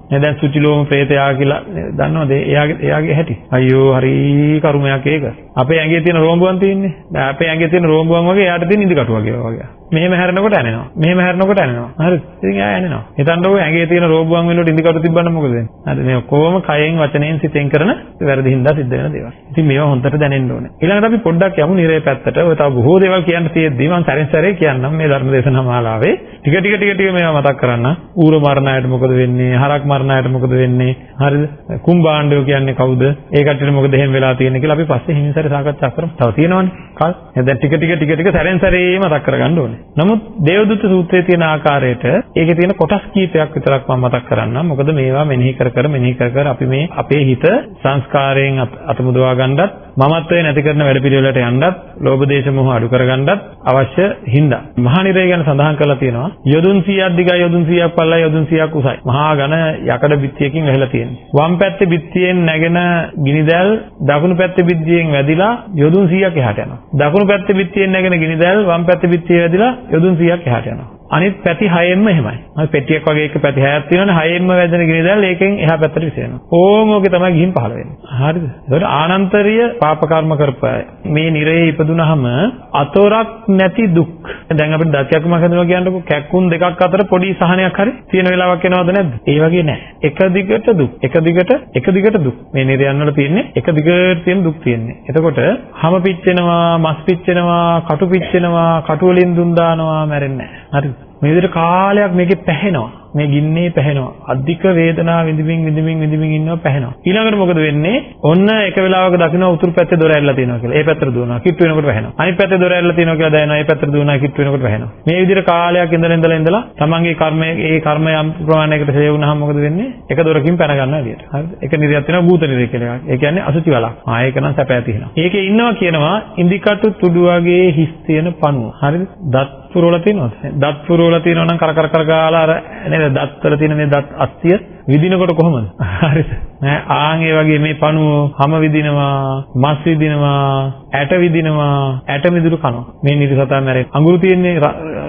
නේ දැන් සුචිලෝම ප්‍රේතයා කියලා දන්නවද? එයාගේ එයාගේ හැටි. අයියෝ හරි කරුමයක් ඒක. අපේ ඇඟේ තියෙන රෝම්බුවන් තියෙන්නේ. දැන් අපේ ඇඟේ තියෙන රෝම්බුවන් වගේ එයාට තියෙන ඉදි කටු වගේ වගේ. මෙහෙම හැරෙනකොට ඇනෙනවා. මෙහෙම හැරෙනකොට ඇනෙනවා. හරිද? ඉතින් එයා ඇනෙනවා. හිතන්නකෝ ඇඟේ තියෙන රෝගුවන් වෙනකොට ඉන්දිකටු තිබ්බනම් මොකද වෙන්නේ? හරිද? මේ ඔක්කොම කයෙන් වචනයෙන් සිතෙන් කරන වැරදි හින්දා සිද්ධ වෙන දේවල්. ඉතින් මේවා හොඳට දැනෙන්න ඕනේ. ඊළඟට අපි පොඩ්ඩක් යමු නිරේ පැත්තට. ඔය තව බොහෝ දේවල් කියන්න තියෙද්දි මම සැරින් සැරේ කියන්නම් මේ ධර්ම දේශනා මාලාවේ. ටික ටික ටික ටික මේවා මතක් කරන්න. ඌර මරණයට මොකද වෙන්නේ? හරක් මරණයට මොකද වෙන්නේ? හරිද? කුම්බාණ්ඩයෝ කියන්නේ කවුද? ඒ කට්ටියට මොකද එහෙම වෙලා තියෙන්නේ කියලා අපි පස්සේ හිමින් සැරේ සාකච්ඡා කරමු. තව තියෙනවනේ. කල්. දැන් ටික ටික ටික ටික සැරෙන් සැරේ මතක් කරගන්න ඕනේ. නමුත් දේව දේවදූත සූත්‍රයේ තියෙන ආකාරයට ඒකේ තියෙන කොටස් කීපයක් විතරක් මම මතක් කරන්නම්. මොකද මේවා මෙනෙහි කර කර මෙනෙහි කර කර අපි මේ අපේ හිත සංස්කාරයෙන් අතමුදවා ගන්නත් මමත්වයේ නැති කරන වැඩපිළිවෙලට යන්නත්, ලෝභ දේශ මොහ අඩු කරගන්නත් අවශ්‍ය හින්දා. මහා නිරය ගැන සඳහන් කරලා තියෙනවා. යොදුන් 100ක් දිගයි යොදුන් 100ක් පළලයි යොදුන් 100ක් උසයි. මහා ඝන යකඩ බිත්තියකින් වැහිලා තියෙනවා. වම් පැත්තේ බිත්තියෙන් නැගෙන ගිනිදැල් දකුණු පැත්තේ බිත්තියෙන් වැදිලා යොදුන් 100ක් එහාට යනවා. දකුණු පැත්තේ බිත්තියෙන් නැගෙන ගිනිදැල් වම් පැත්තේ බිත්තිය වැදිලා යොදුන් 100ක් එහාට යනවා. අනිත් පැති හයෙන්ම එහෙමයි. හරි පෙට්ටියක් වගේ එක පැති හයක් තියෙනවනේ හයෙන්ම වැදෙන ගිනිදැල් ඒකෙන් එහා පැත්තට විසෙනවා. ඕම ඕකේ තමයි ගිහින් පහළ වෙන්නේ. හරිද? ඒකට ආනන්තරීය පාප කර්ම කරපය. මේ නිරයේ ඉපදුනහම අතොරක් නැති දුක්. දැන් අපිට දත්යක් මම හදනවා කියන්නකො කැක්කුම් දෙකක් අතර පොඩි සහනයක් හරි තියෙන වෙලාවක් එනවද නැද්ද? ඒ වගේ නෑ. එක දිගට දුක්. එක දිගට එක දිගට දුක්. මේ නිරයන් වල තියෙන්නේ එක දිගට තියෙන දුක් තියෙන්නේ. එතකොට හැම පිච්චෙනවා, මස් පිච්චෙනවා, කටු පිච්චෙනවා, කටු වලින් දුම් දානවා, මැරෙන්නේ නෑ. හරිද? මේ විදිහට කාලයක් මේකේ පැහැෙනවා. මේ ගින්නේ පැහෙනවා. අධික වේදනාව විඳින්මින් විඳින්මින් විඳින්මින් ඉන්නවා පැහෙනවා. ඊළඟට මොකද වෙන්නේ? ඔන්න එක වෙලාවක දකින්න උතුරු පැත්තේ දොර ඇරලා තියෙනවා කියලා. ඒ පැත්තට දුවනවා. කිට්ටු වෙනකොට වැහෙනවා. අනිත් පැත්තේ දොර ඇරලා තියෙනවා කියලා දැනෙනවා. ඒ පැත්තට දුවනවා කිට්ටු වෙනකොට වැහෙනවා. මේ විදිහට කාලයක් ඉඳලා ඉඳලා ඉඳලා තමන්ගේ කර්මය ඒ කර්ම යම් ප්‍රමාණයකට ෂේ වුණාම මොකද වෙන්නේ? එක දොරකින් පැන ගන්නවා එළියට. හරිද? එක නිරියක් වෙනවා භූත නිරිය කියලා එකක්. ඒ කියන්නේ අසුචි වලක්. ආ ඒක නම් සැප ඇති වෙනවා. ඒකේ ඉන්නවා කියනවා ඉන්දිකටු තුඩු වගේ හිස් තියෙන පණුව. හරිද? දත් පුරවල තියෙනවද? දත් පුරවල තියෙනවා නම් කර කර කර ගාලා අර නේද දත් වල තියෙන මේ දත් අස්තිය විදිනකොට කොහොමද? හරිද? නෑ ආන් ඒ වගේ මේ පණුව හැම විදිනවා, මස් විදිනවා, ඇට විදිනවා, ඇට මිදුළු කනවා. මේ නිරිසතා මැරෙන්නේ. අඟුරු තියෙන්නේ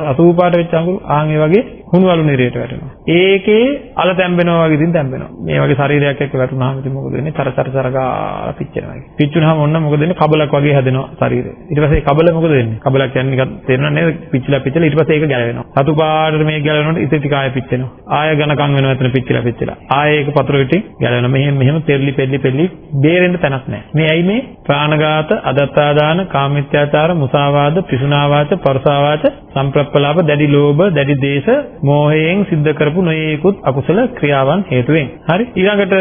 රතු පාට වෙච්ච අඟුරු ආන් ඒ වගේ හුණු වලු නිරයට වැටෙනවා. ඒකේ අල තැම්බෙනවා වගේ ඉතින් තැම්බෙනවා. මේ වගේ ශරීරයක් එක්ක වැටුනහම ඉතින් මොකද වෙන්නේ? චර චර චර ගාලා පිච්චෙනවා. පිච්චුනහම ඔන්න මොකද වෙන්නේ? කබලක් වගේ හැදෙනවා ශරීරය. ඊට පස්සේ කබල මොකද වෙන්නේ? කබලක් කියන්නේ නිකන් තේරෙනව නේද? පිච්චිලා පිච්චිලා ඊට පස්සේ ඒක ගැලවෙනවා. රතු පාටට මේක ගැලවෙනකොට ඉතින් ටික ආයෙ පිච්චෙනවා. ආයෙ ඝනකම් වෙනවා එතන පිච්චිලා පිච්චිලා. ආයෙ ඒක පතුර පිටින් ගැලවෙනවා. මෙහෙම මෙහෙම පෙරලි පෙරලි පෙරලි බේරෙන්න තැනක් නැහැ. මේ ඇයි මේ ප්‍රාණඝාත, අදත්තාදාන, කාමීත්‍යාචාර, මුසාවාද, පිසුනාවාච, පරසාවාච, සම්ප්‍රප්පලාප, දැඩි ලෝභ, දැඩි දේශ, මෝහයෙන් සිද්ධ කරපු නොයේකුත් අකුසල ක්‍රියාවන් හේතුවෙන්. හරි? ඊළඟට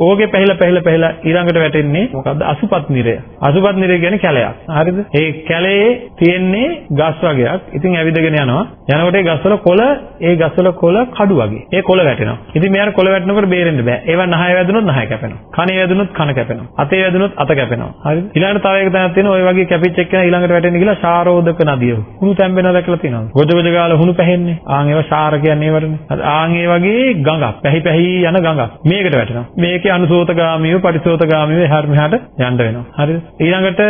ඕගේ පැහිලා පැහිලා පැහිලා ඊළඟට වැටෙන්නේ මොකද්ද? අසුපත් නිරය. අසුපත් නිරය කියන්නේ කැලයක්. හරිද? ඒ කැලේ තියෙන්නේ ගස් වර්ගයක්. ඉතින් ඇවිදගෙන යනවා. යනකොට ඒ ගස්වල කොළ, ඒ ගස්වල කොළ කඩු වගේ. ඒ කොළ වැටෙනවා. ඉතින් මෙයාට කොළ වැටෙනකොට බේරෙන්න බෑ. ඒවා නහය වැදුනොත් නහය කැපෙනවා. කනේ වැදුනොත් කන කැපෙනවා. අතේ වැදුනොත් අත කැපෙනවා. හරිද? ඊළඟට තව එක තැනක් තියෙනවා. ওই වගේ කැපිච්ච එක්කෙනා ඊළඟට වැටෙන්නේ කියලා ශාරෝදක නදිය. හුණු තැම්බෙනවා දැකලා තියෙනවා. ගොඩ ගොඩ ගාලා හුණු පැහෙන්නේ. ආන් ඒවා ශාර කියන්නේ ඒවටනේ. ආන් ඒ වගේ ගඟක්. පැහි පැහි යන ගඟක්. මේකට වැටෙනවා. මේකේ අනුසෝතගාමීව පටිසෝතගාමීව එහාට මෙහාට යන්න වෙනවා. හරිද? ඊළඟට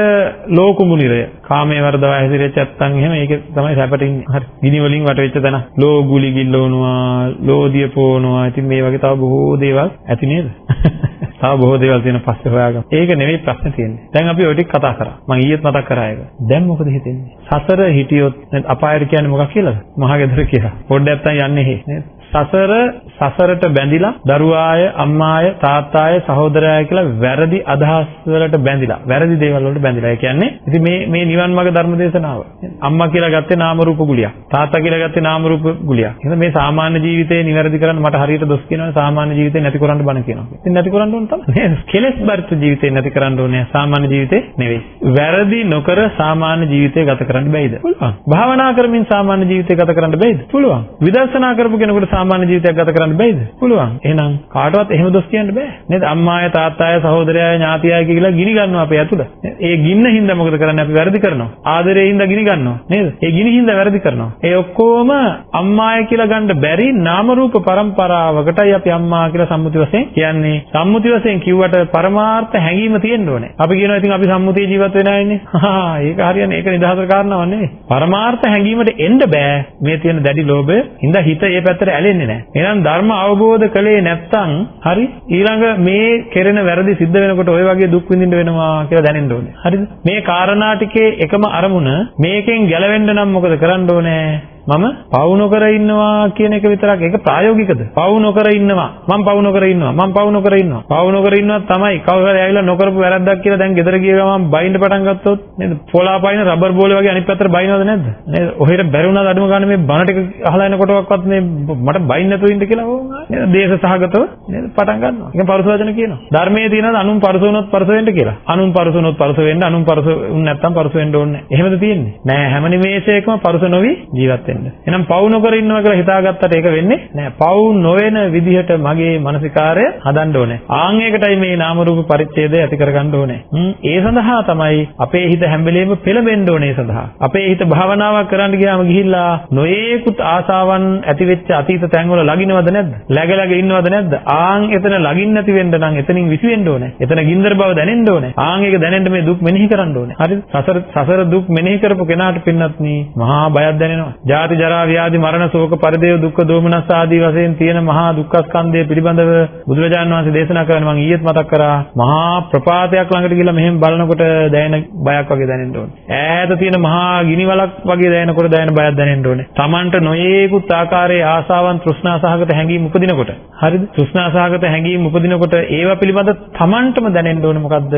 ලෝකුඹු නිරය. කාමයේ වර්ධව හැසිරෙච්ච නැත්තම් එහෙම ඒක තමයි සැපට ඉන්නේ. හරි. ගිනි වලින් වටවෙච්ච තැන. ලෝ ගුලි ගිල්ලවනවා, ලෝදිය පොවනවා. ඉතින් මේ වගේ තව බොහෝ දේවල් ඇති නේද? තව බොහෝ දේවල් තියෙන පස්සේ හොයාගමු. ඒක නෙවෙයි ප්‍රශ්නේ තියෙන්නේ. දැන් අපි ඔය ටික කතා කරා. මම ඊයේත් මතක් කරා ඒක. දැන් මොකද හිතෙන්නේ? සසර හිටියොත් අපායට කියන්නේ මොකක් කියලාද? මහගෙදර කියලා. පොඩ්ඩක් නැත්තම් යන්නේ නේද? සසර සසරට බැඳිලා දරුවාය අම්මාය තාත්තාය සහෝදරයාය කියලා වැරදි අදහස් වලට බැඳිලා වැරදි දේවල් වලට බැඳිලා. ඒ කියන්නේ ඉතින් මේ මේ නිවන් මාර්ග ධර්ම දේශනාව. අම්මා කියලා ගත්තේ නාම රූප ගුලියක්. තාත්තා කියලා ගත්තේ නාම රූප ගුලියක්. එහෙනම් මේ සාමාන්‍ය ජීවිතේ නිවැරදි කරන්න මට හරියට දොස් කියනවා සාමාන්‍ය ජීවිතේ නැති කරන්න බණ කියනවා. ඉතින් නැති කරන්න ඕන තමයි. නේද කෙලස් බරිත ජීවිතේ නැති කරන්න ඕනේ. සාමාන්‍ය ජීවිතේ නෙවෙයි. වැරදි නොකර සාමාන්‍ය ජීවිතේ ගත කරන්න බැයිද? පුළුවන්. භාවනා කරමින් සාමාන්‍ය ජීවිතේ ගත කරන්න බැයිද? පුළුවන්. විදර්ශනා කරපු කෙනෙකුට සාමාන්‍ය ජීවිතයක් ගත කරන්න බැයිද? පුළුවන්. එහෙනම් කාටවත් එහෙම දොස් කියන්න බෑ. නේද? අම්මාය, තාත්තාය, සහෝදරයාය, ඥාතියාය කියලා ගිනි ගන්නවා අපේ ඇතුළ. ඒ ගින්න හින්දා මොකද කරන්නේ? අපි වැරදි කරනවා. ආදරේ හින්දා ගිනි ගන්නවා. නේද? ඒ ගිනි හින්දා වැරදි කරනවා. ඒ ඔක්කොම අම්මාය කියලා ගන්න බැරි නාම රූප પરම්පරාවකටයි අපි අම්මා කියලා සම්මුති වශයෙන් කියන්නේ. සම්මුති වශයෙන් කිව්වට පරමාර්ථ හැඟීම තියෙන්න ඕනේ. අපි කියනවා ඉතින් අපි සම්මුතියේ ජීවත් වෙනා ඉන්නේ. හා ඒක හරියන්නේ ඒක නිදහසට කාරණාවක් නෙවෙයි. පරමාර්ථ හැඟීමට එන්න බෑ. මේ තියෙන දැඩි ලෝභය හින්දා හිත ඒ පැත්තට ඇලෙන්නේ නැහැ. එහෙනම් ධර්ම අවබෝධ කළේ නැත්නම් හරි ඊළඟ මේ කෙරෙන වැරදි සිද්ධ වෙනකොට ওই වගේ දුක් විඳින්න වෙනවා කියලා දැනෙන්න ඕනේ. හරිද? මේ කාරණා ටිකේ එකම අරමුණ මේකෙන් ගැලවෙන්න නම් මොකද කරන්න ඕනේ? මම පවු නොකර ඉන්නවා කියන එක විතරක් ඒක ප්‍රායෝගිකද? පවු නොකර ඉන්නවා. මම පවු නොකර ඉන්නවා. මම පවු නොකර ඉන්නවා. පවු නොකර ඉන්නවා තමයි කවුරු හරි ඇවිල්ලා නොකරපු වැරද්දක් කියලා දැන් ගෙදර ගිය ගමන් බයින්න පටන් ගත්තොත් නේද? පොලා පයින් රබර් බෝලේ වගේ අනිත් පැත්තට බයින්නවද නැද්ද? නේද? ඔහෙට බැරි වුණාද අඩුම ගන්න මේ බන ටික අහලා එනකොටවත් මේ මට බයින්න නැතුව ඉන්න කියලා ඕන නේද? දේශ සහගතව නේද? පටන් ගන්නවා. ඒක පරස වචන කියනවා. ධර්මයේ තියෙනවද අනුන් පරස වුණොත් පරස වෙන්න කියලා? අනුන් පරස වුණොත් පරස වෙන්න අනුන් පරස වුණ නැත්නම් පරස වෙන්න ඕනේ නැහැ. එහෙමද තියෙන්නේ? නෑ හැම නිමේෂයකම පරස නොවි ජීවත් වෙන්න. එහෙනම් පවු නොකර ඉන්නවා කියලා හිතාගත්තට ඒක වෙන්නේ නෑ. පව් නොවන විදිහට මගේ මානසිකාරය හදන්න ඕනේ. ආන් ඒකටයි මේ නාම රූප පරිච්ඡේදය ඇති කරගන්න ඕනේ. ඒ සඳහා තමයි අපේ හිත හැම වෙලේම පෙළඹෙන්න ඕනේ සඳහා. අපේ හිත භාවනාවක් කරන්න ගියාම ගිහිල්ලා නොයේකුත් ආසාවන් ඇති වෙච්ච අතීත තැන්වල ලගිනවද නැද්ද? läග läග ඉන්නවද නැද්ද? ආන් එතන ලගින්න නැති වෙන්න නම් එතනින් විසිවෙන්න ඕනේ. එතන ගින්දර බව දැනෙන්න ඕනේ. ආන් ඒක දැනෙන්න මේ දුක් මෙනෙහි කරන්න ඕනේ. හරිද? සසර සසර දුක් මෙනෙහි කරපු කෙනාට පින්නත් මේ මහා බයක් දැනෙනවා. ජාති ජරා ව්‍යාධි මරණ ශෝක පරිදේව දුක්ඛ දෝමනස් ආදී වශයෙන් තියෙන මහා දුක්ඛස්කන්ධය පිළිබඳව බුදුරජාණන් වහන්සේ දේශනා කරන මම ඊයේත් මතක් කරා මහා ප්‍රපාතයක් ළඟට ගිහිල්ලා මෙහෙම බලනකොට දැනෙන බයක් වගේ දැනෙන්න ඕනේ. ඈත තියෙන මහා ගිනිවලක් වගේ දැනෙනකොට දැනෙන බයක් දැනෙන්න ඕනේ. Tamanට නොයේකුත් ආකාරයේ ආසාවන් තෘෂ්ණා සහගත හැඟීම් උපදිනකොට හරිද? තෘෂ්ණා සහගත හැඟීම් උපදිනකොට ඒවා පිළිබඳ Tamanටම දැනෙන්න ඕනේ මොකද්ද?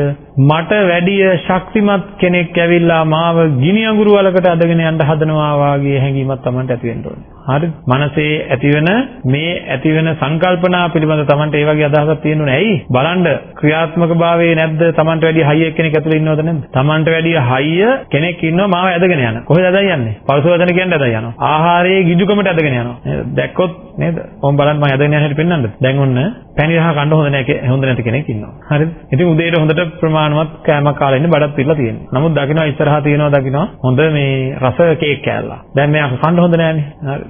මට වැඩිය ශක්තිමත් කෙනෙක් ඇවිල්ලා මාව ගිනි අඟුරු වලකට අදගෙන යන්න හදනවා වාගේ හැඟීමක් Tamanට ඇති වෙන්න ඕනේ. හරිද? මනසේ ඇතිවෙන මේ ඇතිවෙන සංකල්පනා පිළිබඳ Tamanට ඒ වගේ අදහසක් තියෙනුනේ ඇයි? බලන්න ක්‍රියාත්මක භාවයේ නැද්ද? Tamanට වැඩි හයිය කෙනෙක් ඇතුළේ ඉන්නවද නැද්ද? Tamanට වැඩි හයිය කෙනෙක් ඉන්නවා මාව ඇදගෙන යන. කොහෙද ඇදලා යන්නේ? පරිසෝදන කියන්නේ ඇදලා යනවා. ආහාරයේ ගිජුකමට ඇදගෙන යනවා. නේද? දැක්කොත් නේද? කොහොම බලන්න මම ඇදගෙන යන හැටි පෙන්වන්නද? දැන් ඔන්න පැණි රහ කන්න හොඳ නැහැ හොඳ නැති කෙනෙක් ඉන්නවා. හරිද? ඉතින් උදේට හොඳට ප්‍රමාණවත් කෑමක් කාලා ඉන්න බඩත් පිරලා තියෙනවා. නමුත් දකින්න ඉස්සරහා තියෙනවා දකින්න හොඳ මේ රස කේක් කෑල්ලා. දැන් මෙයා කන්න හොඳ නැහැනේ. හරි.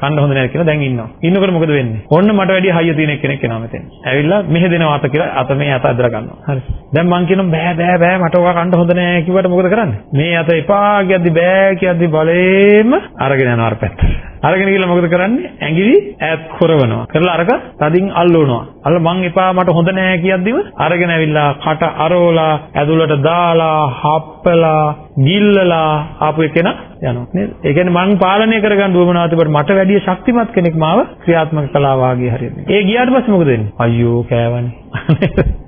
කන්න හොඳ නැහැ කියලා දැන් ඉන්නවා. ඉන්නකොට මොකද වෙන්නේ? ඔන්න මට වැඩි හයිය තියෙන කෙනෙක් එනවා මෙතෙන්. ඇවිල්ලා මෙහෙ දෙනවා අත කියලා අත මේ අත අදලා ගන්නවා. හරි. දැන් මං කියනවා බෑ බෑ බෑ මට ඔක කන්න හොඳ නැහැ කිව්වට මොකද කරන්නේ? මේ අත එපා කියද්දි බෑ කියද්දි බලේම අරගෙන යනවා අර පැත්තට. අරගෙන ගිහලා මොකද කරන්නේ? ඇඟිලි ඈත් කරවනවා. කරලා අරක තදින් අල්ලවනවා. අල්ල මං එපා මට හොඳ නැහැ කියද්දිම අරගෙන ඇවිල්ලා කට අරෝලා ඇතුළට දාලා හප්පලා ගිල්ලලා ආපු එකේන යනවා නේද? ඒ කියන්නේ මං පාලනය කරගන්න උවමනාව තිබුණාට මට වැඩිය ශක්තිමත් කෙනෙක් මාව ක්‍රියාත්මක කළා වාගේ හරියට. ඒ ගියාට පස්සේ මොකද වෙන්නේ? අයියෝ කෑවනේ.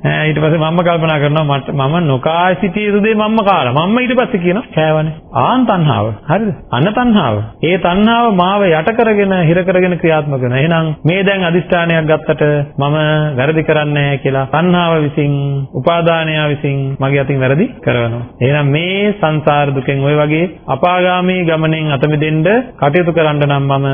ඈ ඊට පස්සේ මම්ම කල්පනා කරනවා මට මම නොකා සිටිය යුතු දේ මම්ම කාලා. මම්ම ඊට පස්සේ කියනවා කෑවනේ. ආන් තණ්හාව. හරිද? අන්න තණ්හාව. ඒ තණ්හාව මාව යට කරගෙන හිර කරගෙන ක්‍රියාත්මක වෙනවා. එහෙනම් මේ දැන් අදිෂ්ඨානයක් ගත්තට මම වැරදි කරන්නේ කියලා තණ්හාව විසින් උපාදානය විසින් මගේ අතින් වැරදි කරනවා. එහෙනම් මේ සංසාර දුකෙන් ওই වගේ අපාගාමී ගමනෙන් අත මිදෙන්න කටයුතු කරන්න නම් මම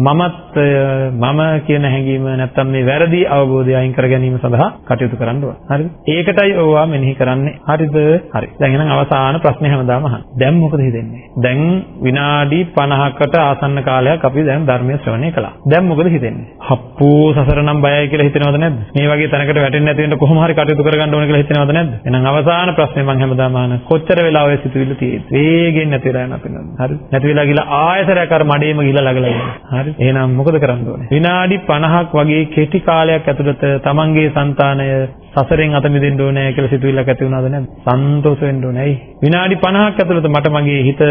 මමත්වය මම කියන හැඟීම නැත්තම් මේ වැරදි අවබෝධය අයින් කර ගැනීම සඳහා කටයුතු කරන්න ඕන. හරිද? ඒකටයි ඕවා මෙනෙහි කරන්නේ. හරිද? හරි. දැන් එහෙනම් අවසාන ප්‍රශ්නේ හැමදාම අහන්න. දැන් මොකද හිතෙන්නේ? දැන් විනාඩි 50කට ආසන්න කාලයක් අපි දැන් ධර්මයේ ශ්‍රවණය කළා. දැන් මොකද හිතෙන්නේ? හප්පෝ සසර නම් බයයි කියලා හිතෙනවද නැද්ද? මේ වගේ තැනකට වැටෙන්නේ නැති වෙන්න කොහොම හරි කටයුතු කරගන්න ඕන කියලා හිතෙනවද නැද්ද? එහෙනම් අවසාන ප්‍රශ්නේ මම හැමදාම අහන කොච්චර වෙලා ඔය සිතුවිල්ල තියෙද්දි? වේගෙන් නැති වෙලා යන අපිනද? හරි. නැති වෙලා ගිහලා ආයතරයක් අර මඩේම ගිහලා ළඟලා ඉන්න. හරි. එහෙනම් මොකද කරන්න ඕනේ? විනාඩි 50ක් වගේ කෙටි කාලයක් ඇතුළත තමන්ගේ సంతාණය සසරෙන් අත මිදෙන්න ඕනේ කියලා සිතුවිල්ලක් ඇති වුණාද නැද්ද? සන්තෝෂ වෙන්න ඕනේ. ඇයි? විනාඩි 50ක් ඇතුළත මට මගේ හිත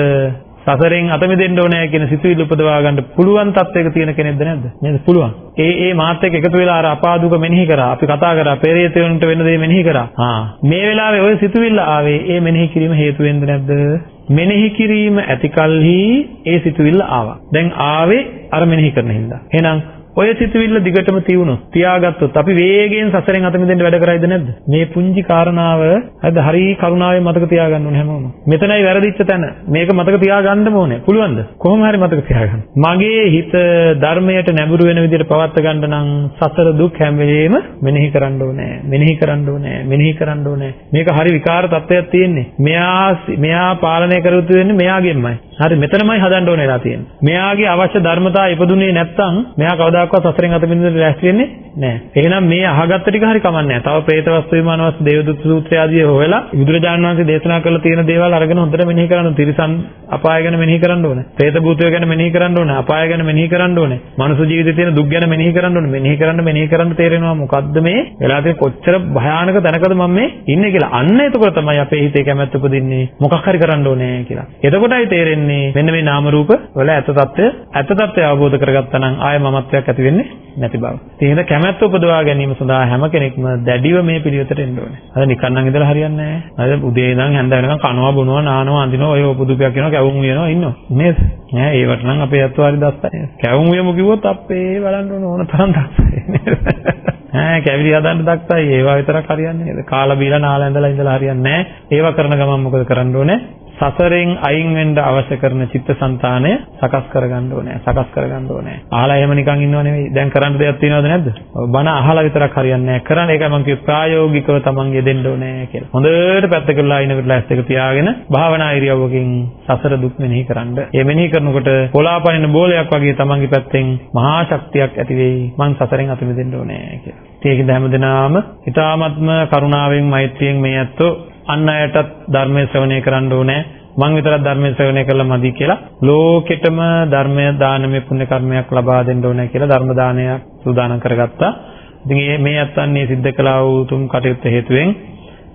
සසරෙන් අත මිදෙන්න ඕනේ කියන සිතුවිල්ල උපදවා ගන්න පුළුවන් තත්වයක තියෙන කෙනෙක්ද නැද්ද? නේද? පුළුවන්. ඒ ඒ මාත් එක්ක එකතු වෙලා අර අපාදුක මෙනෙහි කරා. අපි කතා කරා පෙරේතයන්ට වෙන දේ මෙනෙහි කරා. ආ මේ වෙලාවේ ওই සිතුවිල්ල ආවේ ඒ මෙනෙහි කිරීම හේතු වෙන්නේ නැද්ද? මෙනෙහි කිරීම ඇතිකල්හි ඒ සිතුවිල්ල ආවා. දැන් ආවේ අර මෙනෙහි කරන හින්දා. එහෙනම් ඔය සිතුවිල්ල දිගටම තියුණොත් තියාගත්තොත් අපි වේගයෙන් සසරෙන් අත මිදෙන්න වැඩ කරයිද නැද්ද? මේ පුංචි කාරණාව හරිද හරි කරුණාවෙන් මතක තියාගන්න ඕනේ හැමෝම. මෙතනයි වැරදිච්ච තැන. මේක මතක තියාගන්න ඕනේ. පුළුවන්ද? කොහොම හරි මතක තියාගන්න. මගේ හිත ධර්මයට නැඹුරු වෙන විදිහට පවත් ගන්න නම් සසර දුක් හැම වෙලේම මෙනෙහි කරන්න ඕනේ. මෙනෙහි කරන්න ඕනේ. මෙනෙහි කරන්න ඕනේ. මේක හරි විකාර තත්ත්වයක් තියෙන්නේ. මෙයා මෙයා පාලනය කරුතු වෙන්නේ මෙයාගෙන්මයි. හරි මෙතනමයි හදන්න ඕන වෙලා තියෙන්නේ. මෙයාගේ අවශ්‍ය ධර්මතා ඉපදුනේ නැත්නම් මෙයා කවදාකවත් සසරෙන් අත බින්දෙන්න ලෑස්ති වෙන්නේ නැහැ. එහෙනම් මේ අහගත්ත ටික හරි කමන්නේ නැහැ. තව പ്രേත වස්තු විමාන වස්තු දේවදූත සූත්‍රය ආදී හොයලා බුදුරජාණන් වහන්සේ දේශනා කරලා තියෙන දේවල් අරගෙන හොඳට මෙනෙහි කරන්න තිරිසන් අපාය ගැන මෙනෙහි කරන්න ඕනේ. പ്രേත භූතය ගැන මෙනෙහි කරන්න ඕනේ. අපාය ගැන මෙනෙහි කරන්න ඕනේ. මනුස්ස ජීවිතේ තියෙන දුක් ගැන මෙනෙහි කරන්න ඕනේ. මෙනෙහි කරන්න මෙනෙහි කරන්න තේරෙනවා මොකද්ද මේ වෙලා තියෙන කොච්චර භයානක තැනකද මම මේ ඉන්නේ කියලා. අන්න එතකොට තමයි අපේ හිතේ කැමැත්ත උපදින්නේ. මොකක් හරි කරන්න ඕනේ කියලා. එතකොටයි තේරෙන්නේ මෙන්න මේ නාම රූප වල ඇත తත්වය ඇත తත්වය අවබෝධ කරගත්තා නම් ආය මමත්වයක් ඇති වෙන්නේ නැති බව. ඉතින් කැමැත්ත උපදවා ගැනීම සඳහා හැම කෙනෙක්ම දැඩිව මේ පිළිවෙතට එන්න ඕනේ. අද නිකන් නම් ඉඳලා හරියන්නේ නැහැ. අද උදේ ඉඳන් හැන්ද වෙනකන් කනවා බොනවා නානවා අඳිනවා ඔය උපදුපයක් වෙනවා කැවුම් වෙනවා ඉන්නවා. නේද? නෑ ඒවට නම් අපේ අත්ව හරි දස්සයි. කැවුම් වෙමු කිව්වොත් අපේ බලන්න ඕන ඕන තරම් දස්සයි. ඈ කැවිලි හදන්න දක්සයි ඒවා විතරක් හරියන්නේ නේද? කාලා බීලා නාලා ඇඳලා ඉඳලා හරියන්නේ නැහැ. ඒවා කරන ගමන් මොකද කරන්න ඕනේ? සසරෙන් අයින් වෙන්න අවශ්‍ය කරන චිත්තසංතානය සකස් කරගන්න ඕනේ. සකස් කරගන්න ඕනේ. අහලා එහෙම නිකන් ඉන්නව නෙවෙයි. දැන් කරන්න දෙයක් තියෙනවද නැද්ද? බණ අහලා විතරක් හරියන්නේ නැහැ. කරන්න ඒකයි මම කිව්වේ ප්‍රායෝගිකව තමන්ගේ දෙන්න ඕනේ කියලා. හොඳට පැත්තකලා ඉන විට ලෑස්ති එක තියාගෙන භාවනා ඉරියව්වකින් සසර දුක් මෙනෙහි කරන්න. ඒ මෙනෙහි කරනකොට පොලාපනින බෝලයක් වගේ තමන්ගේ පැත්තෙන් මහා ශක්තියක් ඇති වෙයි. මං සසරෙන් අත මිදෙන්න ඕනේ කියලා. ඒකෙන් හැමදෙනාම ඊ타ත්ම කරුණාවෙන් මෛත්‍රියෙන් මේ ඇත්තෝ අන් අයටත් ධර්මයේ ශ්‍රවණය කරන්න ඕනේ. මං විතරක් ධර්මයේ ශ්‍රවණය කළා මදි කියලා ලෝකෙටම ධර්මය දානමය පුණ්‍ය කර්මයක් ලබා දෙන්න ඕනේ කියලා ධර්ම දානයක් සූදානම් කරගත්තා. ඉතින් මේ අත්යන් මේ සිද්ධ කළා වූ උතුම් කටයුත්ත හේතුවෙන්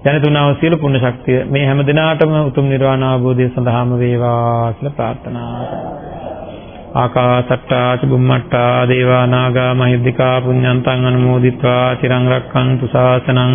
ජනතුනාව සියලු පුණ්‍ය ශක්තිය මේ හැම දිනාටම උතුම් නිර්වාණ අවබෝධය සඳහාම වේවා කියලා ප්‍රාර්ථනා කරනවා. ආකාසට්ටා චුම්මට්ටා දේවා නාග මහිද්దికා පුඤ්ඤන්තං අනුමෝදිත්වා චිරං රක්ඛන්තු ශාසනං